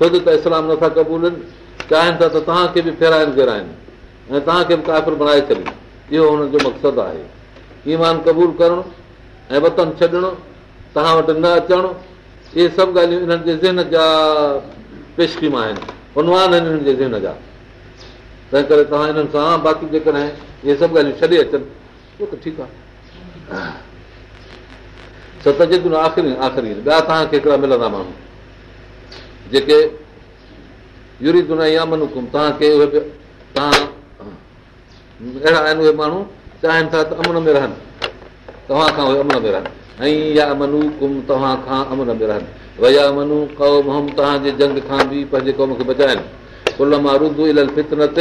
ख़ुदि त इस्लाम नथा क़बूलनि चाहिनि था त तव्हांखे बि फेराइनि घिराइनि ऐं तव्हांखे बि काफ़िल बणाए छॾनि इहो हुनजो मक़सदु आहे ईमान क़बूल करणु ऐं वतन छॾणु तव्हां वटि न अचणु इहे सभु ॻाल्हियूं इन्हनि जे ज़हन जा पेशकीमा आहिनि इन्हनि जे ज़हन जा तंहिं करे तव्हां इन्हनि सां बाक़ी जेकॾहिं माण्हू जेके अहिड़ा आहिनि उहे माण्हू चाहिनि था त अमन में रहनि तव्हां खां उहे अमन में रहनि ऐं इहा मनु कुम तव्हां खां अमुन में रहनि वया मनु कौम तव्हांजे जंग खां बि पंहिंजे क़ौम खे बचाइनि कुल मां इल फितरत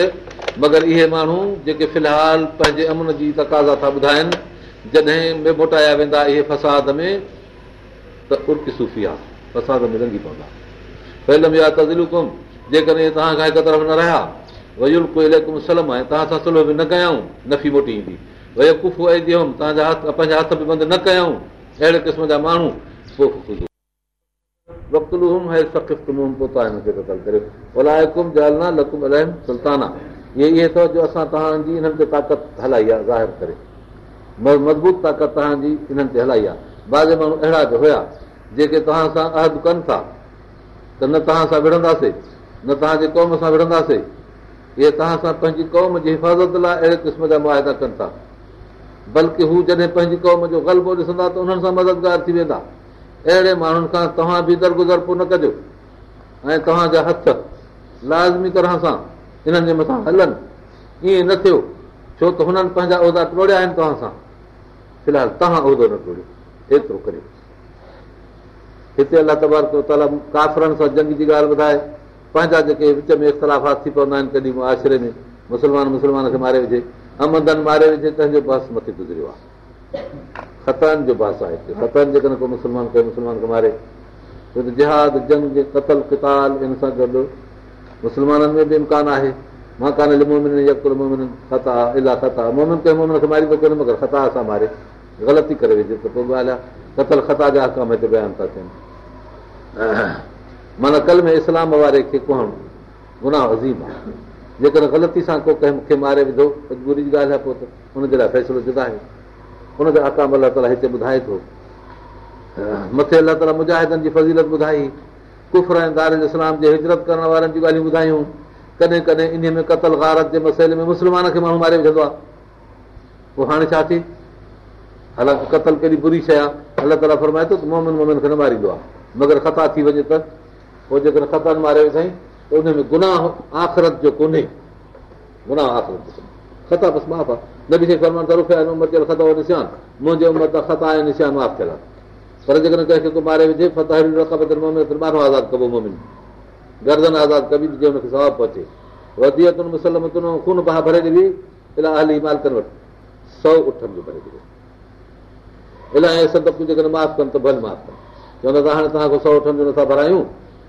मगर इहे माण्हू जेके फ़िलहालु पंहिंजे अमन जी तक़ाज़ा था ॿुधाइनि जॾहिं में मोटाया वेंदा इहे फसाद में त उर्की सूफ़ी आहे फसाद में रंगी पवंदा फैलम या तज़लू जेकॾहिं तव्हां खां हिकु तरफ़ न रहिया वयुल सलम आहे तव्हां सां सुलो बि न कयूं नफ़ी मोटी ईंदी ऐं ॾियूं तव्हांजा हथ पंहिंजा हथ बि बंदि न कयूं अहिड़े क़िस्म जा माण्हू जालना लकुम अल्ताना इहे ताक़त हलाई आहे ज़ाहिरु मज़बूत ताक़त तव्हांजी इन्हनि ते हलाई आहे बाज़े माण्हू अहिड़ा बि हुया जेके तव्हां सां अहद कनि था त न तव्हां सां विढ़ंदासीं न तव्हांजे क़ौम सां विढ़ंदासीं इहे तव्हां सां पंहिंजी क़ौम जी हिफ़ाज़त लाइ अहिड़े क़िस्म जा मुआदा कनि था बल्कि हू जॾहिं पंहिंजी क़ौम जो ग़लबो ॾिसंदा त उन्हनि सां मददगार थी वेंदा अहिड़े माण्हुनि खां तव्हां बि दरगुज़र पोइ न कजो ऐं तव्हांजा हथ लाज़मी तरह सां हिननि जे मथां हलनि ईअं न थियो छो त हुननि पंहिंजा उहिदा टोड़िया आहिनि तव्हां सां फ़िलहालु तव्हां उहिदो न टोड़ियो एतिरो करियो हिते अलाह काफ़रनि सां जंग जी ॻाल्हि ॿुधाए पंहिंजा जेके विच में इख़्तिलाफ़ात थी पवंदा आहिनि कॾहिं मुआशिरे में मुस्लमान मुस्लमान खे मारे विझे अमदन मारे विझे तंहिंजो बास मथे गुज़रियो आहे ख़तानि जो बास आहे जिहाद जंग कतल किताल हिन सां गॾु मुस्लमाननि में बि इम्कानु आहे मगरि ख़ता सां मारे ग़लती करे विझे त पोइ ॻाल्हि आहे कतल ख़ता जा हक़ाम हिते बयान था थियनि माना कल में इस्लाम वारे खे कोन गुनाह अज़ीम आहे जेकर ग़लती सां को कंहिं मूंखे मारे विधो मजबूरी जी ॻाल्हि आहे पोइ त हुनजे लाइ फ़ैसिलो जुदा आहे हुनखे आकाम अलाह ताला हिते ॿुधाए थो मथे अलाह ताला मुजाहिदनि जी फज़ीलत ॿुधाई कुफर ऐं दार इस्लाम जे हिजरत करण वारनि जी ॻाल्हियूं ॿुधायूं कॾहिं कॾहिं इन में कतल गारत जे मसइले में मुस्लमान खे माण्हू मारे विझंदो आहे पोइ हाणे छा थी हालांकि कतल कहिड़ी बुरी शइ आहे अलाह ताला फरमाए थो मोमिन मोमिन खे न मारींदो आहे मगर ख़ता थी वञे त पोइ जेकॾहिं मारे साईं उन में गुनाह आख़िरत जो कोन्हे गुनाह निशान मुंहिंजे उमिरि माफ़ थियल आहे पर जेकॾहिं कंहिंखे को मारे विझे आज़ादु कबो मोमिन गर्दन आज़ादु कबी हुनखे सवाबु अचे वधतुनि खून बाह भरे ॾिबी इलाही अली मालकनि वटि सौ उठनि जो भरे ॾिबो इलाही सभु जेकॾहिं माफ़ु कनि त भले माफ़ कनि चवंदा तव्हांखां सौ उठनि जो नथा भरायूं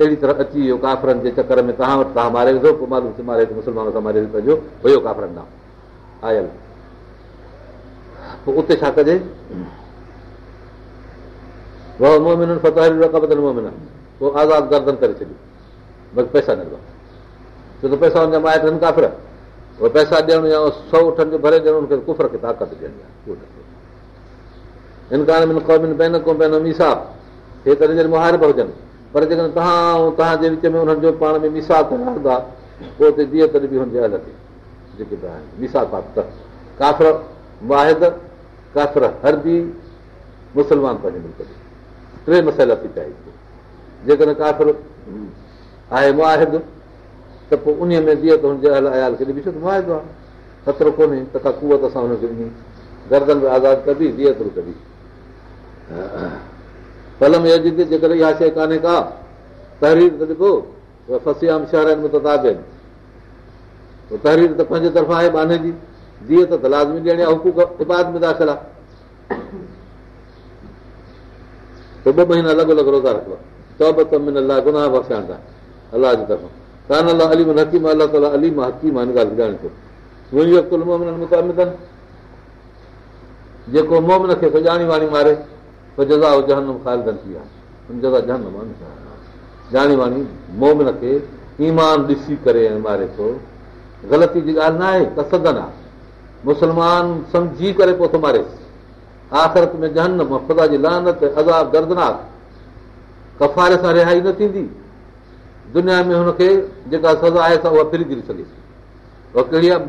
अहिड़ी तरह अची वियो काफ़रनि जे चकर में तव्हां वटि तव्हां मारे मालूम मारे मुस्लमान सां मारे पोइ उते छा कजे आज़ादु करे छॾियो बसि पैसा ॾिनो छो त पैसा हुन जा मारे अथनि काफ़िरा ॾियण सौ उठनि जो भरे कुफर खे ताक़त ॾियणी आहे मुहारि हुजनि पर जेकॾहिं तव्हां ऐं तव्हांजे विच में हुननि जो पाण में मिसा त हूंदा पोइ हुते तॾहिं बि हुनजे हले जेके मिसा था त काफ़िर मुआहिद काफ़िर हर बि मुस्लमान पंहिंजे मुल्क मिले टे मसइला थी चाहे जेकॾहिं काफ़र आहे वाहिद त पोइ उन में त हुनजे आया कॾहिं छो त वाहिदो आहे ख़तरो कोन्हे त का कुवत असां हुनखे ॾिनी गर्दन में आज़ादु कबी धीअत कबी फल ये जेकॾहिं इहा शइ कान्हे का तहरीर त ॾिखो फसियाम शहरनि में ताज़ आहिनि तहरीर त पंहिंजे तरफ़ां आहे बाने जी दाख़िल आहे ॿ महीना अलॻि अलॻि रोज़ा रखो नचीमा अलाहम हक़ीमा जेको मोमिन खे सुञाणी वाणी मारे मारे थो ग़लती जी ॻाल्हि न आहे त सदन आहे मुस्लमान सम्झी करे पोइ थो मारेसि आख़िरत में जहना जी लहन अज़ाब दर्दनाक कफ़ारे सां रिहाई न थींदी दुनिया में हुनखे जेका सज़ा आहे फिरी थी उहा कहिड़ी आहे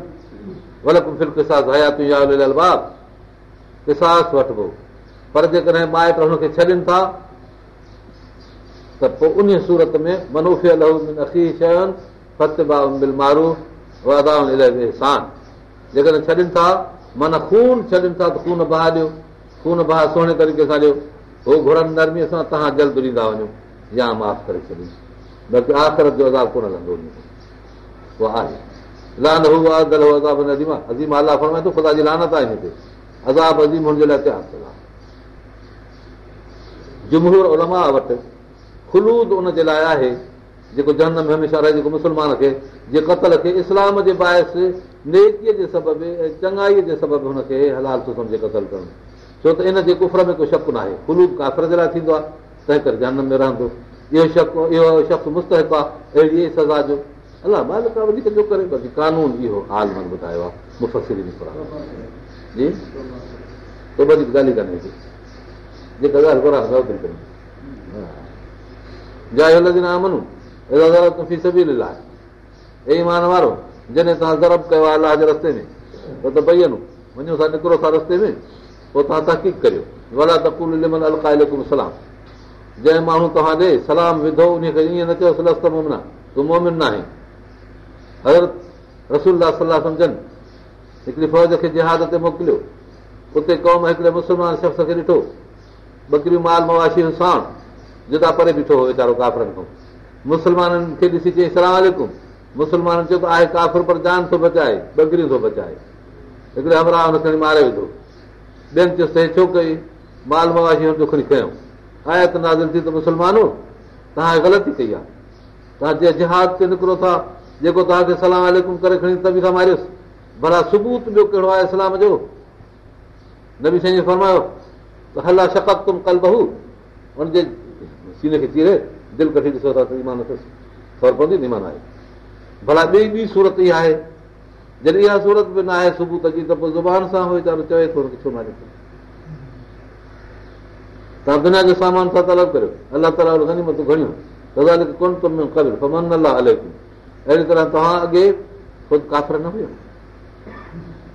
पर जेकॾहिं माइट हुनखे छॾनि था त पोइ उन सूरत में मनुफ़ता जेकॾहिं छॾनि था माना खून छॾनि था त खून बहा ॾियो खून बहा सुहिणे तरीक़े सां ॾियो उहो घुरनि नरमीअ सां तव्हां जल्द ॾींदा वञो या माफ़ करे छॾियो बल्कि त आख़िरत जो अज़ाब कोन हलंदो अज़ीम अलाह फरमाए थो ख़ुदा जी लानत आहे हिनखे अज़ाब अज़ीम हुनजे लाइ तयारु थियो आहे जुमहूर उलमा वटि ख़ुलूद उन जे लाइ आहे जेको जनम में हमेशह रहे जेको मुस्लमान खे जे क़तल खे इस्लाम जे बाहिस नेकीअ जे सबबु ऐं चङाईअ जे सबबु हुनखे हलाल थो सम्झे कतल करणु छो त इन जे कुफर में को शक न आहे ख़ुलूद काफ़िर जे लाइ थींदो आहे तंहिं करे जनम में रहंदो इहो शक इहो शक मुस्त आहे अहिड़ी सज़ा जो अलाह वधीक जो करे बाक़ी कानून इहो हाल मन ॿुधायो आहे मुफ़सिरी जी त वधीक ॻाल्हि ई कान्हे थी निकिरो था रस्ते में पोइ तव्हां तहक़ीक़ जंहिं माण्हू तव्हां ॾे सलाम विधो उनखे ईअं न कयो अगरि सलाह सम्झनि हिकिड़ी फौज खे जिहाद ते मोकिलियो उते क़ौम हिकिड़े मुस्लमान शख़्स खे ॾिठो बकरियूं माल मवाशी साण जुदा परे बीठो हो वीचारो काफ़िरनि खां मुस्लमाननि खे ॾिसी चई सलाम चयईं मुस्लमाननि चयो त आहे काफ़िर पर जान थो बचाए बकरियूं थो बचाए हिकिड़े हमराह मारे विधो ॿियनि चयो सह छो कई माल मवाशी खणी खयूं आयात मुस्लमानो तव्हां ग़लती कई आहे तव्हां जे जहाद ते निकिरो था जेको तव्हांखे सलाम सलामकुम करे खणी तबी सां मारियोसि भला सबूत ॿियो कहिड़ो आहे इस्लाम जो नबी साईं फरमायो हला तुम कल बहू हुनजे भला इहा आहे जॾहिं इहा सूरत बि न आहे सुबुह जी ज़ुबान सां तव्हां दुनिया जो सामान सां तलब करियो अलाह ताला गॾिमतूं कोन त मन न अला हले थो अहिड़ी तरह तव्हां अॻे ख़ुदि काफ़िर न हुयो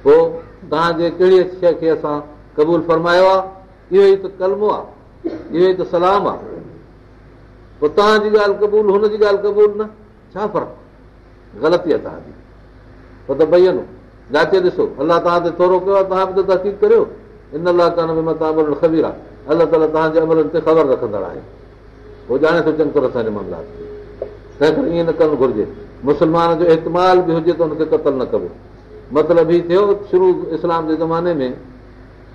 पोइ तव्हांजे कहिड़ी शइ खे असां क़बूल फरमायो आहे इहो ई त कलमो आहे इहो ई त सलाम आहे पोइ तव्हांजी ॻाल्हि क़बूल हुनजी ॻाल्हि क़बूल न छा फ़र्क़ु ग़लती आहे तव्हांजी पोइ त भई हलो जाचे ॾिसो अलाह तव्हां ते थोरो कयो आहे तव्हां बि त तक़ीद करियो इन अलाह अलाक में अमल ख़बीर आहे अलाह ताला तव्हांजे अमलनि ते ख़बर रखंदड़ आहे उहो ॼाणे थो चङो असांजे मामलात ईअं न करणु घुरिजे मुस्लमान जो इहतमाल बि हुजे त हुनखे क़तलु न कबो मतिलबु हीउ थियो शुरू इस्लाम जे ज़माने में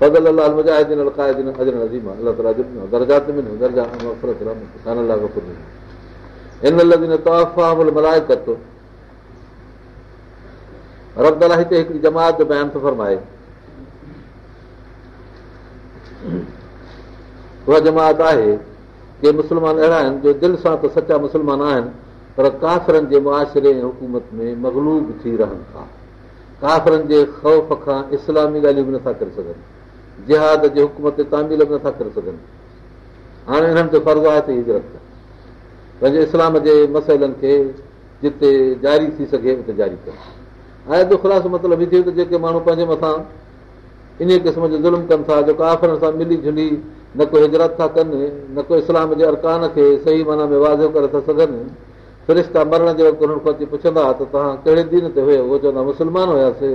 درجات अहिड़ा आहिनि जो दिलि सां त सचा मुस्लमान आहिनि पर कासिरे हुकूमत में मगलूब थी रहनि था काफ़रनि जे ख़ौफ़ खां इस्लामी ॻाल्हियूं बि नथा करे सघनि जिहाद जे हुकूम ते तामील बि नथा करे सघनि हाणे हिननि जो फ़र्ज़ु आहे त हिजरत पंहिंजे इस्लाम जे मसइलनि खे जिते जारी थी सघे उते ज़ारी कनि ऐं ॿियो ख़ुलासो मतिलबु इहो थियो त जेके माण्हू पंहिंजे मथां इन क़िस्म जो ज़ुल्म कनि था जेको आफ़र सां मिली झुली न को हिजरत था कनि न को इस्लाम जे अरकान खे सही माना में वाज़ो करे था सघनि फिरिश्ता मरण जे वक़्तु हुननि खां अची पुछंदा त तव्हां कहिड़े दीन ते हुयो उहो चवंदा मुस्लमान हुयासीं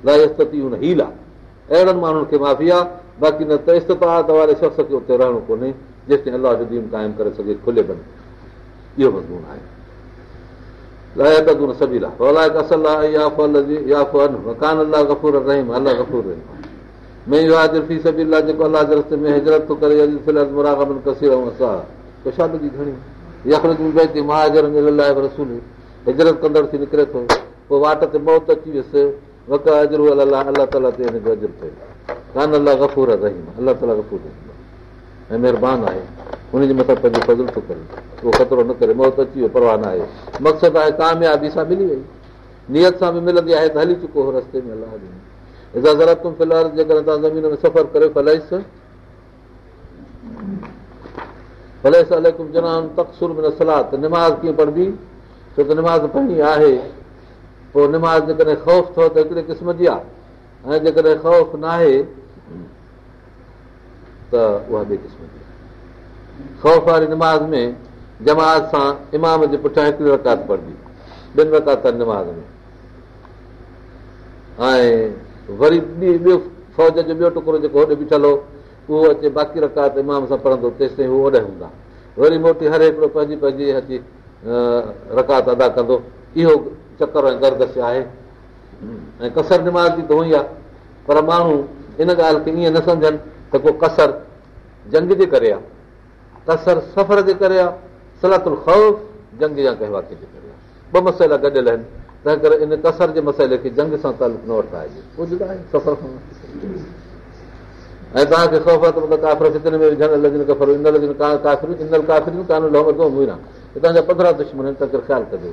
अहिड़नि माफ़ी आहे बाक़ी न शख़्स खे कोन्हे अलाह जो निकिरे थो पोइ वाट ते मौत अची वियुसि करे मौत अची वियो परवाह न आहे मक़सदु आहे कामयाबी सां मिली वई नियत सां बि मिलंदी आहे त हली चुको हो रस्ते में पढ़णी आहे पोइ निमाज़ जेकॾहिं ख़ौफ़ थो त हिकिड़े क़िस्म जी आहे ऐं जेकॾहिं ख़ौफ़ न आहे त उहा ॿिए क़िस्म जी आहे ख़ौफ़ वारी निमाज़ में जमात सां इमाम जे पुठियां हिकिड़ी रकात पढ़बी ॿिनि रकातनि निमाज़ में ऐं वरी ॿियो फ़ौज जो ॿियो टुकड़ो जेको होॾे बीठल हो उहो अचे बाक़ी रकात इमाम सां पढ़ंदो तेसि ताईं उहे होॾे हूंदा वरी मोटी हर हिकिड़ो पंहिंजी पंहिंजी हथी रकात अदा कंदो इहो चकर ऐं गर्दश आहे ऐं कसर निमाज़ जी त हूअं आहे पर माण्हू इन ॻाल्हि खे ईअं न सम्झनि त को कसर जंग जे करे आहे कसर सफ़र जे करे आहे सलातुल ख़ौफ़ जंग या कहवाक जे करे आहे ॿ मसइला गॾियल आहिनि तंहिं करे इन कसर जे मसइले खे जंग सां तालुक न वरिता अॼु कुझु ऐं तव्हांखे पंद्रहं दुश्मन आहिनि तंहिं करे ख़्यालु कजो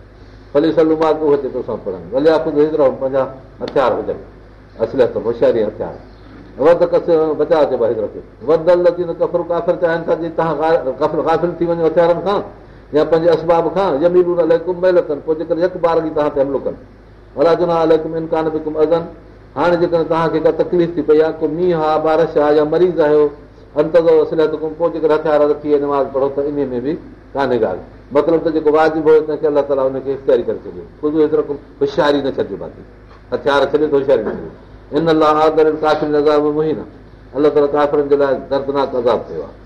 फली सलूमात पंहिंजा हथियार हुजनि असलत होशियारी हथियार तव्हां कफ़र काफ़िल थी वञो हथियारनि खां या पंहिंजे असबाब खां महिल कनि पोइ जेकॾहिं यक ॿार बि तव्हां ते हमिलो कनि वॾा जुना अलाए कुम बि कुम अज़न हाणे जेकॾहिं तव्हांखे का तकलीफ़ थी पई आहे को मींहुं आहे बारिश आहे या मरीज़ आहियो पोइ जेकर हथियार रखी आहे नमाज़ पढ़ो त इन में बि कान्हे ॻाल्हि मतिलबु त जेको वाजिबु अलाह ताला हुनखे होशियारी न छॾियो बाक़ी न छॾियो इन लाइ अलाह ताला काफ़िरनि जे लाइ दर्दनाक अज़ाब थियो आहे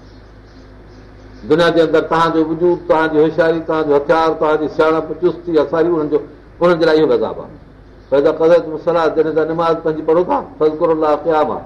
दुनिया जे अंदरि तव्हांजो वजूद तव्हांजी होशियारी तव्हांजो हथियार तव्हांजी सियाणप चुस्ती लाइ इहो अज़ाब आहे निमाज़ पंहिंजी पढ़ो था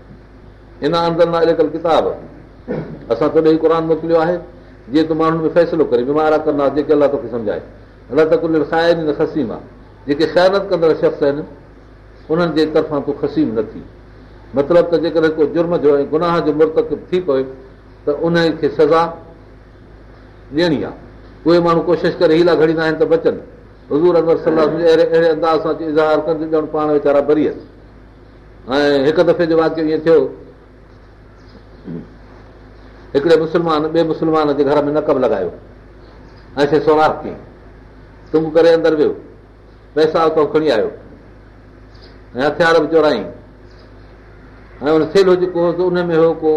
हिन अंदरि न अलॻि किताब असां तॾहिं ई क़ुर मोकिलियो आहे जीअं तूं माण्हुनि में फ़ैसिलो करे बीमारा कंदा जेके अलाह तोखे सम्झाए अलाह त कुल कुझु न खसीम आहे जेके शयानत कंदड़ शख़्स आहिनि उन्हनि जे तरफ़ां तूं ख़सीम न थी मतिलबु त जेकॾहिं को जुर्म जो ऐं गुनाह जो मुर्तकिब थी पए त उनखे सज़ा ॾियणी आहे उहे माण्हू कोशिशि करे इलाही घड़ींदा आहिनि त बचनि हज़ूर अनर सलाह अहिड़े अहिड़े अंदाज़ सां इज़हार इज़ारियूं ॼण पाण वीचारा भरी अचनि ऐं हिकु दफ़े जो वाक्य ईअं थियो हिकिड़े मुस्लमान ॿिए मुस्लमान जे घर में नकब लॻायो ऐं से सोनार कई तुंग करे अंदरि वियो पैसा उतां खणी आयो ऐं हथियार बि चोराई ऐं उन थेलो जेको हो उन में हो को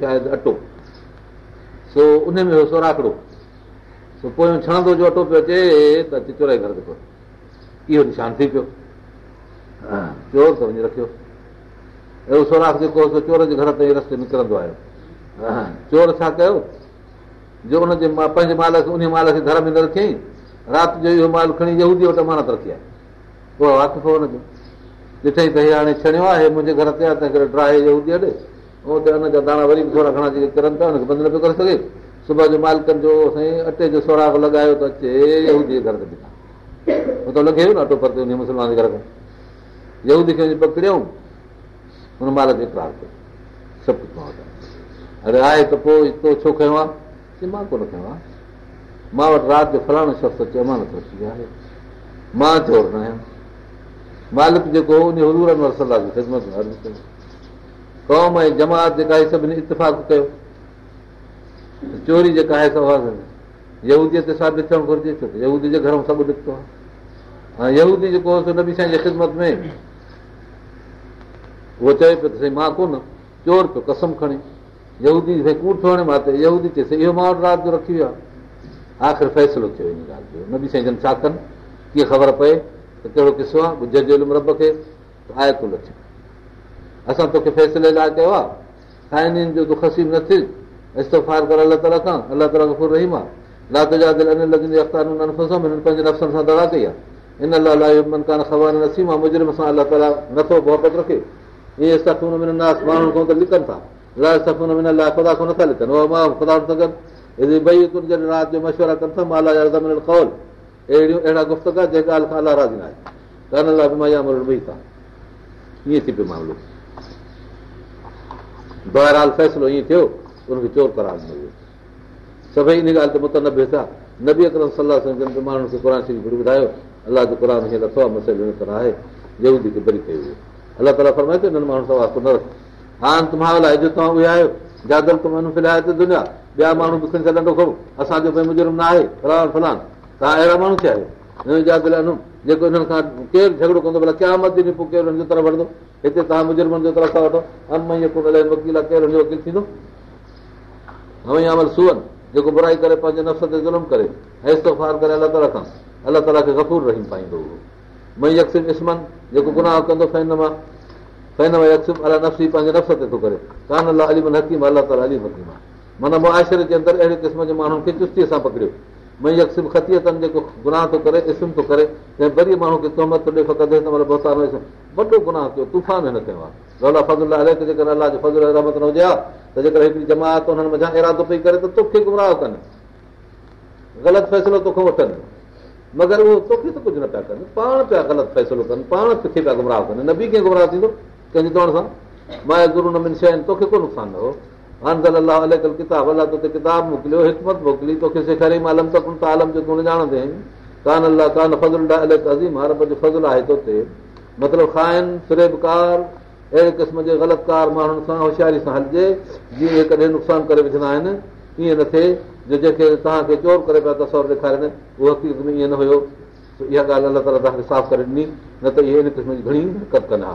शायदि अटो सो उन में हो सोराकड़ो सो पोएं छणंदो जो अटो पियो अचे तोर जे घर जेको इहो निशान थी पियो चोर त वञी रखियो अहिड़ो सोनाख जेको हुओ चोर जे घर ताईं रस्ते निकिरंदो आहियो चोर छा कयो जो हुनजे मां पंहिंजे माल खे उन माल खे घर में न रखियईं राति जो इहो माल खणी यहूदी वटि अमानत रखी आहे उहो हाथो न कयो ॾिठईं त हे हाणे छणियो आहे मुंहिंजे घर ते आहे तंहिं करे त हुनजा दाणा वरी बि थोरा घणा जेके किरनि था हुनखे बंदि न पियो करे सघे सुबुह जो मालिकनि जो साईं अटे जो सोरागो लॻायो त अचे जे घर ते हूअ त लॻे न अटो पते मुस्लमान जे घर खां खे पकड़ियऊं हुन माल इकरार कयो सभु कुझु अरे आहे त पोइ तो छो खयो आहे चई मां कोन खयो आहे मां वटि राति जो फलाणो शख़्स अचे शर्त मां आहे मां चोर न आहियां मालिक जेको उन हज़ूरनि वर सलाह जी ख़िदमत अर्ज़ु कयो क़ौम ऐं जमात जेका आहे सभिनी इतफ़ाक़ कयो चोरी जेका आहे ते साबित थियणु घुरिजे छो त जे घर में सभु निकितो आहे हाणे जेको साईं जी ख़िदमत में उहो चए पियो त साईं मां कोन चोर पियो कसम खणी साईं कूड़ थो हणे मां त यूदी चएसि इहो मां वटि राति जो रखी वियो आहे आख़िर फ़ैसिलो थियो हिन ॻाल्हि जो न बि साईं जन छा कनि कीअं ख़बर पए त कहिड़ो किसो आहे गुजरात रब खे आहे असां तोखे फ़ैसिले लाइ कयो आहे साइन जो दुखसीब न थिए इस्तफ़ार कर अलाह ताला खां अलाह ताला गुरू रही मां लात जा दिलि लॻंदी पंहिंजे नफ़्सनि सां दड़ा कई आहे इन लाइ अलाए कान ख़बर नसीम आहे मुजरिम सां अलाह ताला नथो मुहबत रखे इहे बहबत त लिकनि था रा गुफ़्तगा जंहिं ॻाल्हि खां अलाह राज न आहे ईअं थी पियो मामिलो बहिरहाल फ़ैसिलो ईअं थियो चोर करा ॾिनो हुयो सभई इन ॻाल्हि ते मुत नबे थिया नबी असांखे अलाह जो हाणे महाल आहे जो न आहे खपे मुमान तव्हां अहिड़ा माण्हू छा आहियो झगड़ो कंदो वठो अमल सूहन जेको बुराई करे पंहिंजे नफ़्स ते ज़ुल्म करे गफ़ूर रहीम पाईंदो जेको गुनाह कंदो मां ऐं नफ़ी पंहिंजे नफ़्स ते थो करे कान अला अलीम हक़ीम अलाह ताला अलीम हक़ीम आहे माना मुआशरे जे अंदरि अहिड़े क़िस्म जे माण्हुनि खे चुस्तीअ सां पकड़ियो पकड़ियोतीअतनि जेको गुनाह थो करे इस्म थो करे ऐं वरी माण्हू खे तोहमत थो ॾे त मतिलबु तहमत वॾो गुनाह कयो तूफ़ान हिन कयो आहे जेकर अलाह जो रहमत न हुजे हा त जेकर हिकिड़ी जमात हुननि मथां इरादो पई करे त तोखे गुमराह कनि ग़लति फ़ैसिलो तोखे वठनि मगर उहो तोखे त कुझु न पिया कनि पाण पिया ग़लति फ़ैसिलो कनि पाण किथे पिया गुमराह कनि न बि कंहिं गुमराह थींदो चवण सां होशियारी सां हलिजे जीअं कॾहिं नुक़सानु करे विझंदा आहिनि ईअं न थिए जो जेके तव्हांखे चोर करे पिया तस्वर ईअं न हुयो साफ़ करे ॾिनी न त इहे हिन क़िस्म जी घणी हरकत कनि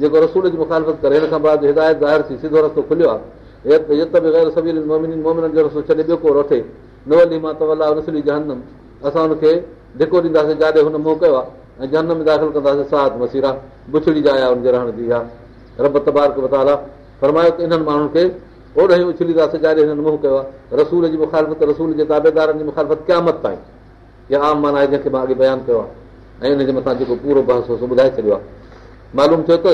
जेको रसूल जी मुखालत करे हिन खां बाद हिदायत ज़ाहिर थी सिधो रस्तो खुलियो आहे बग़ैर मोमिननि जो रस्तो छॾे ॿियो को वठे न वली मां तवला रसली जहनम असां हुनखे धिको ॾींदासीं जाॾे हुन मुंहुं कयो आहे ऐं जनम में दाख़िल कंदासीं साथ मसीरा बुछड़ी जाया हुनजे रहण जी आहे रब तबारक तबारताला फरमायो त इन्हनि माण्हुनि खे ओॾो ई उछलींदासीं जाॾे हिननि मुंहुं कयो आहे रसूल जी मुखालफ़त रसूल जे ताबेदारनि जी मुखालफ़त क़यामत ताईं इहा आम माना आहे जंहिंखे मां अॻे बयानु कयो आहे ऐं हिनजे मथां जेको पूरो बहस भरसो ॿुधाए छॾियो आहे मालूम थियो त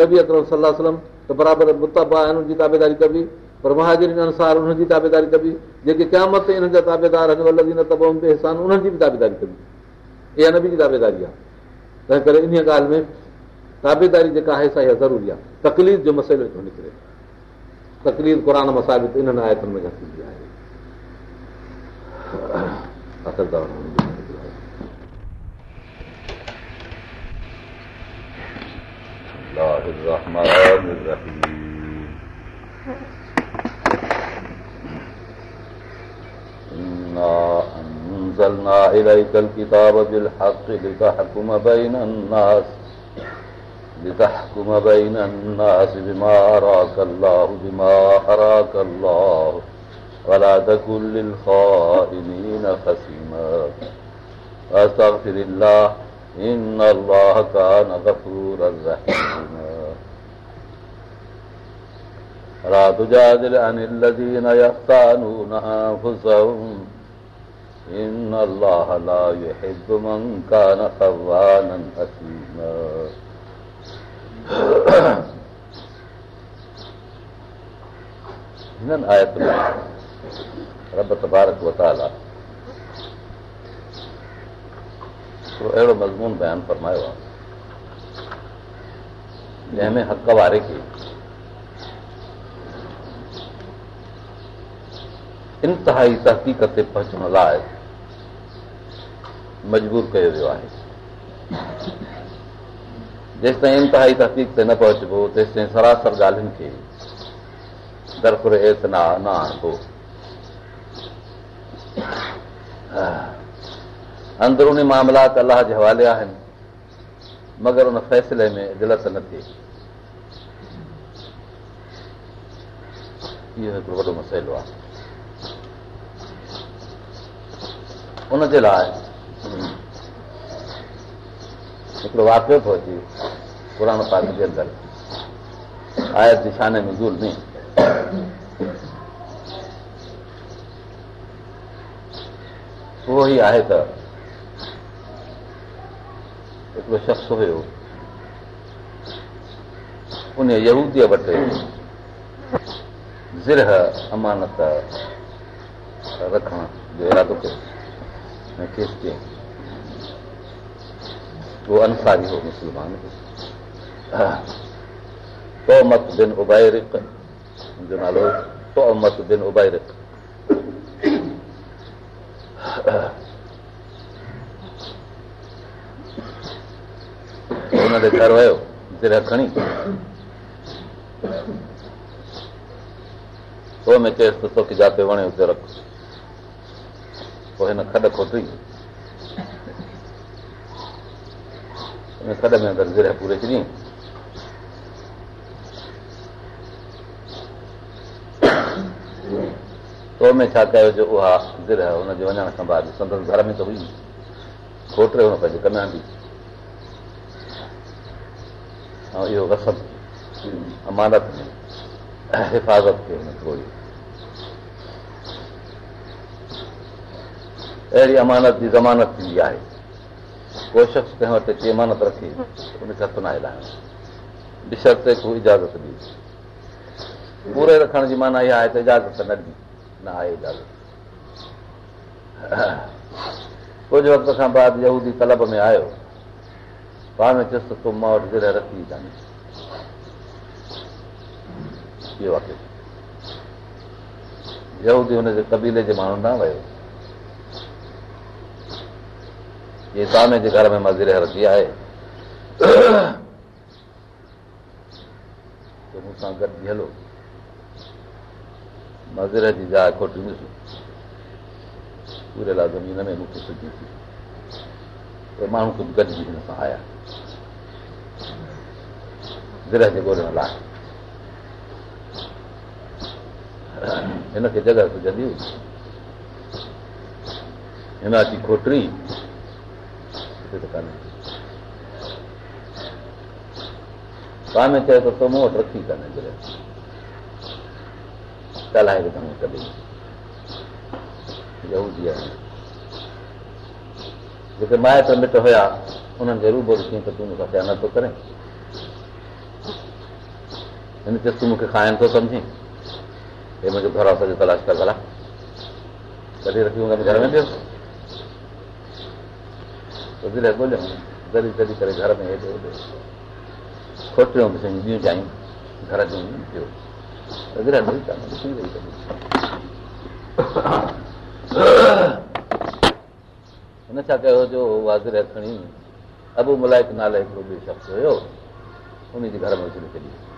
नबी अतलम त बराबरि मुता उन्हनि जी ताबेदारी कबी पर महाजरी अनुसार उन्हनि जी ताबेदारी कबी जेके क़यामत इन्हनि जा ताबेदार अघु अलॻि ई न त उन्हनि जी बि ताबेदारी कबी इहा नबी जी ताबेदारी आहे तंहिं करे इन ॻाल्हि में ताबेदारी जेका आहे ज़रूरी आहे तकलीफ़ जो मसइलो थो निकिरे तकलीफ़ क़ुर मसाबित इन्हनि आयतुनि में थींदी आहे الله الرحمن الرحيم إنا أنزلنا إليك الكتاب بالحق لتحكم بين الناس لتحكم بين الناس بما أراك الله بما أراك الله ولا تكن للخائنين خسيما أستغفر الله إن الله كان غفورا رحيما لا تجادل عن الذين يختانون أنفسهم إن الله لا يحب من كان خوانا أثيما هنا آية رب تبارك وتعالى એરો મઝમૂન બયાન ફરમાયો વા દેમે હક્કા વારે કી ઇનતહાઈ તસલીકત સે પહંચ નલાય મજબૂર કયો રયો આ હે જસ તા ઇનતહાઈ તસલીકત સે ન પાવે તો તે સરા સબ જાલન કી દર ફુર એસ ના ના કો આ अंदरूनी मामलात अलाह जे हवाले आहिनि मगर उन फ़ैसिले में दिलत न थिए इहो हिकिड़ो वॾो मसइलो आहे उन जे लाइ हिकिड़ो वाक़ियो थो अचे पुराणो साल जे अंदरि आयत निशाने में ज़ूर में उहो ई आहे त हिकिड़ो शख्स हुयो उन यूदीअ वटि ज़िरह अमानत रखण जो इरादो कयो उहो अंसारी हो मुस्लमान बिन तौमतिन उबाइर नालो तौमत बिन उबरक मां ॾेखारियो घरु वियो खणी पोइ में चएसि तोखे जिते वणे त रख पोइ हिन खॾ खोटी हिन खॾ में अंदरि गिरह पूरे छॾी तो में छा कयो जो उहा गिरह हुनजे वञण खां बाद संदसि घर में त हुई खोटे हुन पंहिंजे बि ऐं इहो रसब अमानत में हिफ़ाज़त खे थोरी अहिड़ी अमानत जी ज़मानत थींदी आहे कोश्स कंहिं वटि अची अमानत रखी हुन न सुना हिलाइण ॾिसूं इजाज़त ॾी पूरे रखण जी माना इहा आहे त इजाज़त न ॾिनी न आहे इजाज़त कुझु वक़्त खां बाद यूदी क्लब में आयो पाण चयसि त तूं मां वटि रखी कान्हे इहो वाकियो ज़रूरी हुनजे कबीले जे माण्हू न वियो इहे जे घर में मज़र हली आहे त मूंसां गॾिजी हलो मज़र जी जाइ खोटियूं ॾिसी में मूंखे सुठी थी माण्हू कुझु गॾिजी हिन सां आया दिल जे ॻोल्हण लाइ हिनखे जॻह हुई जॾहिं हिनजी खोटरी त तो मूं वटि रखी कान ॻाल्हाए बि कॾहिं जेके माइट मिट हुया उन्हनि जे रूबरू कीअं त तूं मूंखां ध्यानु नथो करे हिन ते तूं मूंखे खाइण थो सम्झे हे मुंहिंजो घर आहे सॼो तलाश कर भला कॾहिं रखी रखियूं घर में करे घर में हेॾे होॾे खोटियूं ॿियूं चाहियूं घर जूं में हिन छा कयो जो वाज़िर खणी अबू मलाइक नाले हिकिड़ो ॿियो शख्स हुयो उनजे घर में छॾी छॾी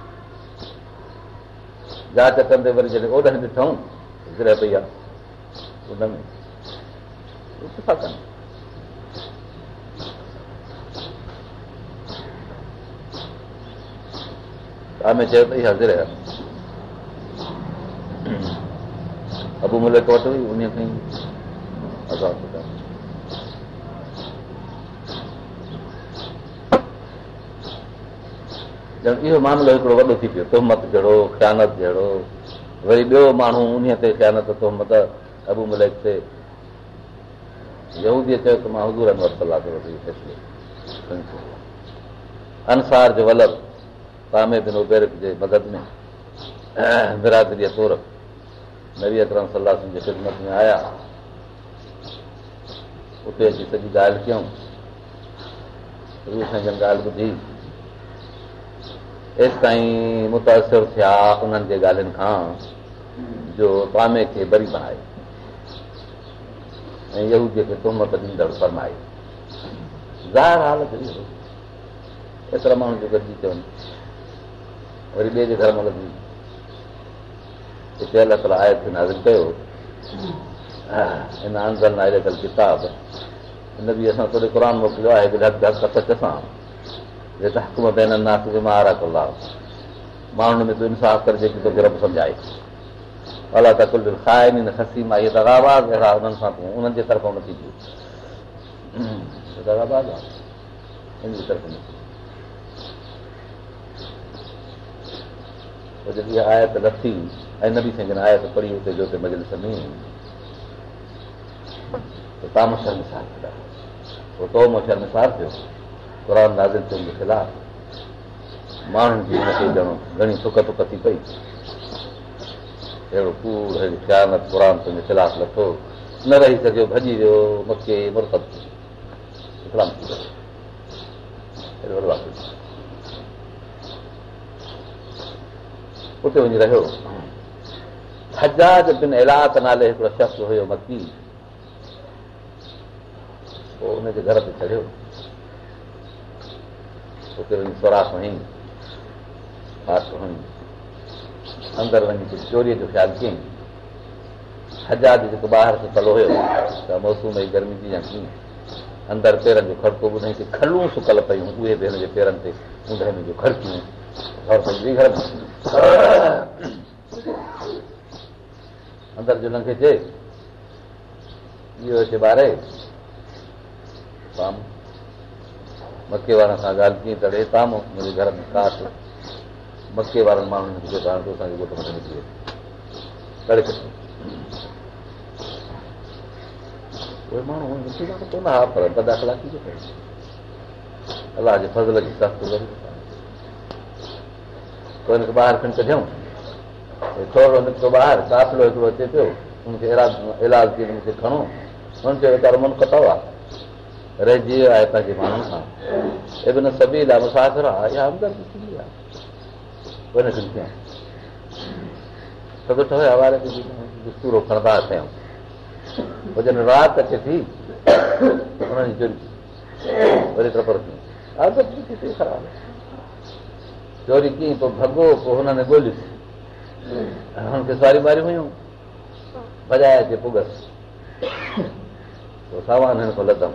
जांच कंदे वरी जॾहिं ओॾंदे ठहूं पई आहे चयो पई आहे अबू मुले वटि हुई उन खां ई ॼण इहो मामिलो हिकिड़ो वॾो थी पियो तोहमत जहिड़ो ख़्यानत जहिड़ो वरी ॿियो माण्हू उन ते ख़्यानत तोहमत अबू मलिक ते यूदीअ चयो त मां हज़ूरनि वटि सलाह अंसार जो वलभ तामे बिन उबेर जे मदद में बिरादरीअ तौर नवी अकरम सलाह सिंह ख़िदमत में आया उते अची सॼी ॻाल्हि कयूं साईं ॻाल्हि ॿुधी एसि ताईं मुतासिर थिया उन्हनि जे ॻाल्हियुनि खां जो पामे खे बरी बणाए ऐं यू जेके तोमत ॾींदड़ फरमाए ज़ाहिर हालत एतिरा माण्हू जो गॾिजी चवनि वरी ॿिए जे घर में लॻी हिते अलॻि अलॻि आयत खे नाज़ कयो हिन कल किताब हिन बि असां थोरी क़ुर मोकिलियो आहे हिकु घटि घटि कच सां कुलाल माण्हुनि में तूं इंसाफ़ कजे पी तूं गिरप सम्झाए अला त कुल मां तूं उन्हनि जे तरफ़ो नथी पियो जॾहिं आहे त नथी ऐं न बि सम्झनि आहे त पढ़ी हुते जो मजल समी तव्हां मछर मिसार तो मछर मिसार थियो क़रान नाज़िम थियण जे ख़िलाफ़ माण्हुनि जी मकी ॼणो घणी सुख टुख थी पई अहिड़ो कूड़ ख़्यानत क़रान क़ुरानु ख़िलाफ़ लथो न रही सघियो भॼी वियो मके मुरकत उते वञी रहियो हजाज बिन इलाह नाले हिकिड़ो शख़्स हुयो मकी पोइ हुनजे घर ते चढ़ियो उते वञी अंदरि वञी कुझु चोरीअ जो ख़्यालु कयईं हजा जो जेको ॿाहिरि सुकल हुयो त मौसम जी गर्मी थी या कीअं अंदरि पेरनि जो खड़को की खलूं सुकल पयूं उहे बि हुनजे पेरनि ते में जो खड़कियूं अंदर जो नथे चए इहो अचे ॿारे मके वारनि सां ॻाल्हि कीअं तरे तव्हां मके वारनि माण्हुनि खे जेको हिनखे ॿाहिरि खणी कढियऊं थोरो ॿाहिरि काफ़िलो हिकिड़ो अचे पियो हुनखे इलाज थी मूंखे खणो हुनजो वीचारो मुल्क आहे रहिजी वियो आहे पंहिंजे माण्हुनि खां जॾहिं राति अचे थी वरी ख़राबु चोरी कीअं पोइ भॻो पोइ हुननि ॻोल्हिसियूं मारियूं हुयूं भॼाए अचे पुगस पोइ सामान हिन खां लधमि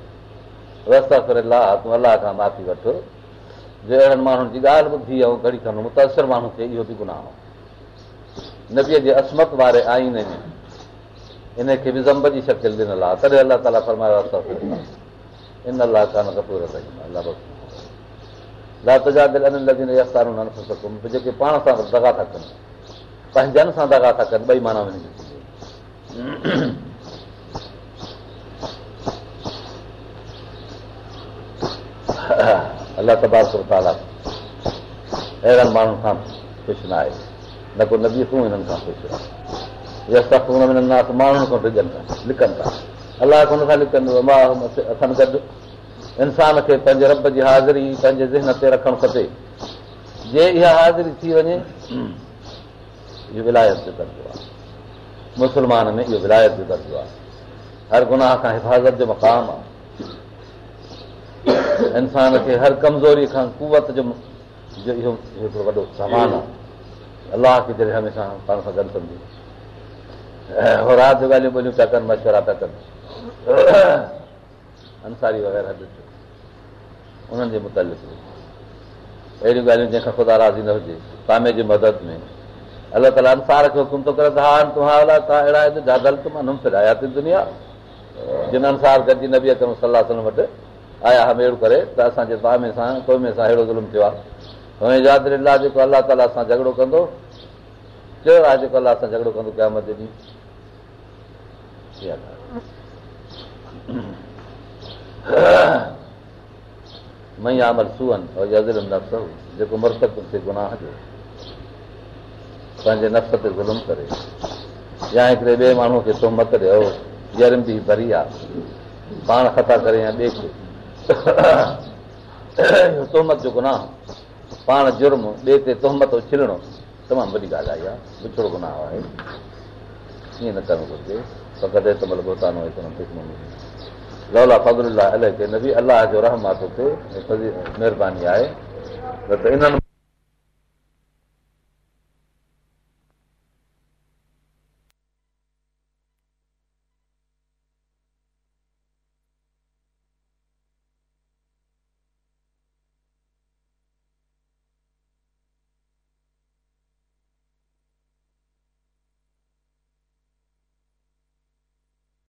ला तूं अलाह खां माफ़ी वठ जे अहिड़नि माण्हुनि जी ॻाल्हि ॿुधी ऐं घड़ी खनि मुतासिर माण्हू थिए इहो बि गुनाह नबीअ जे असमत वारे आईन में इनखे बि ज़म्ब जी शकिल ॾिनल आहे तॾहिं अलाह ताला फरमायो इन अलाह खां जेके पाण सां दगा था कनि पंहिंजनि सां दगा था कनि ॿई माना वञी अलाह तबा सरताला अहिड़नि माण्हुनि खां ख़ुशि न आहे न को नबी तूं हिननि खां ख़ुशि आहे जेको हुन में माण्हुनि खां डिॼनि लिकनि था अलाह खां नथा लिकंदो अथनि गॾु इंसान खे पंहिंजे रब जी हाज़िरी पंहिंजे ज़हन ते रखणु खपे जे इहा हाज़िरी थी वञे इहो विलायत जो दर्जो आहे मुस्लमान में इहो विलायत जो दर्जो आहे हर गुनाह खां हिफ़ाज़त जो मक़ाम आहे इंसान खे हर कमज़ोरी खां कुवत जो इहो हिकिड़ो वॾो सामान आहे अलाह खे जॾहिं हमेशह पाण सां गॾु कंदी राति ॻाल्हियूं ॿोलियूं पिया कनि मशवरा पिया कनि अंसारी वग़ैरह उन्हनि जे मुतालिक़ अहिड़ियूं ॻाल्हियूं जंहिंखां ख़ुदा राज़ी न हुजे तामे जी मदद में अलाह ताला अंसार खे हुकुम थो करे हा तव्हां अलाह तव्हां अहिड़ा जादल तुम अनुम दुनिया जिन अंसार गॾिजी न बि अचूं सलाह वटि आया हा मेड़ो करे त असांजे अहिड़ो ज़ुल्म थियो आहे जेको अलाह ताला सां झगड़ो कंदो चयो आहे जेको अलाह सां झगड़ो कंदो जेको गुनाह जो पंहिंजे नफ़्स ते ज़ुल्म करे या हिकिड़े ॿिए माण्हूअ खे भरी आहे पाण ख़ता करे या ॿिए तोहमत जो गुनाह पाण जुर्म ॿिए ते तोहमत छिलणो तमामु वॾी ॻाल्हि आहे इहा पुछड़ो गुनाह आहे कीअं न करणु घुरिजे अलाह जो रहम आहे महिरबानी आहे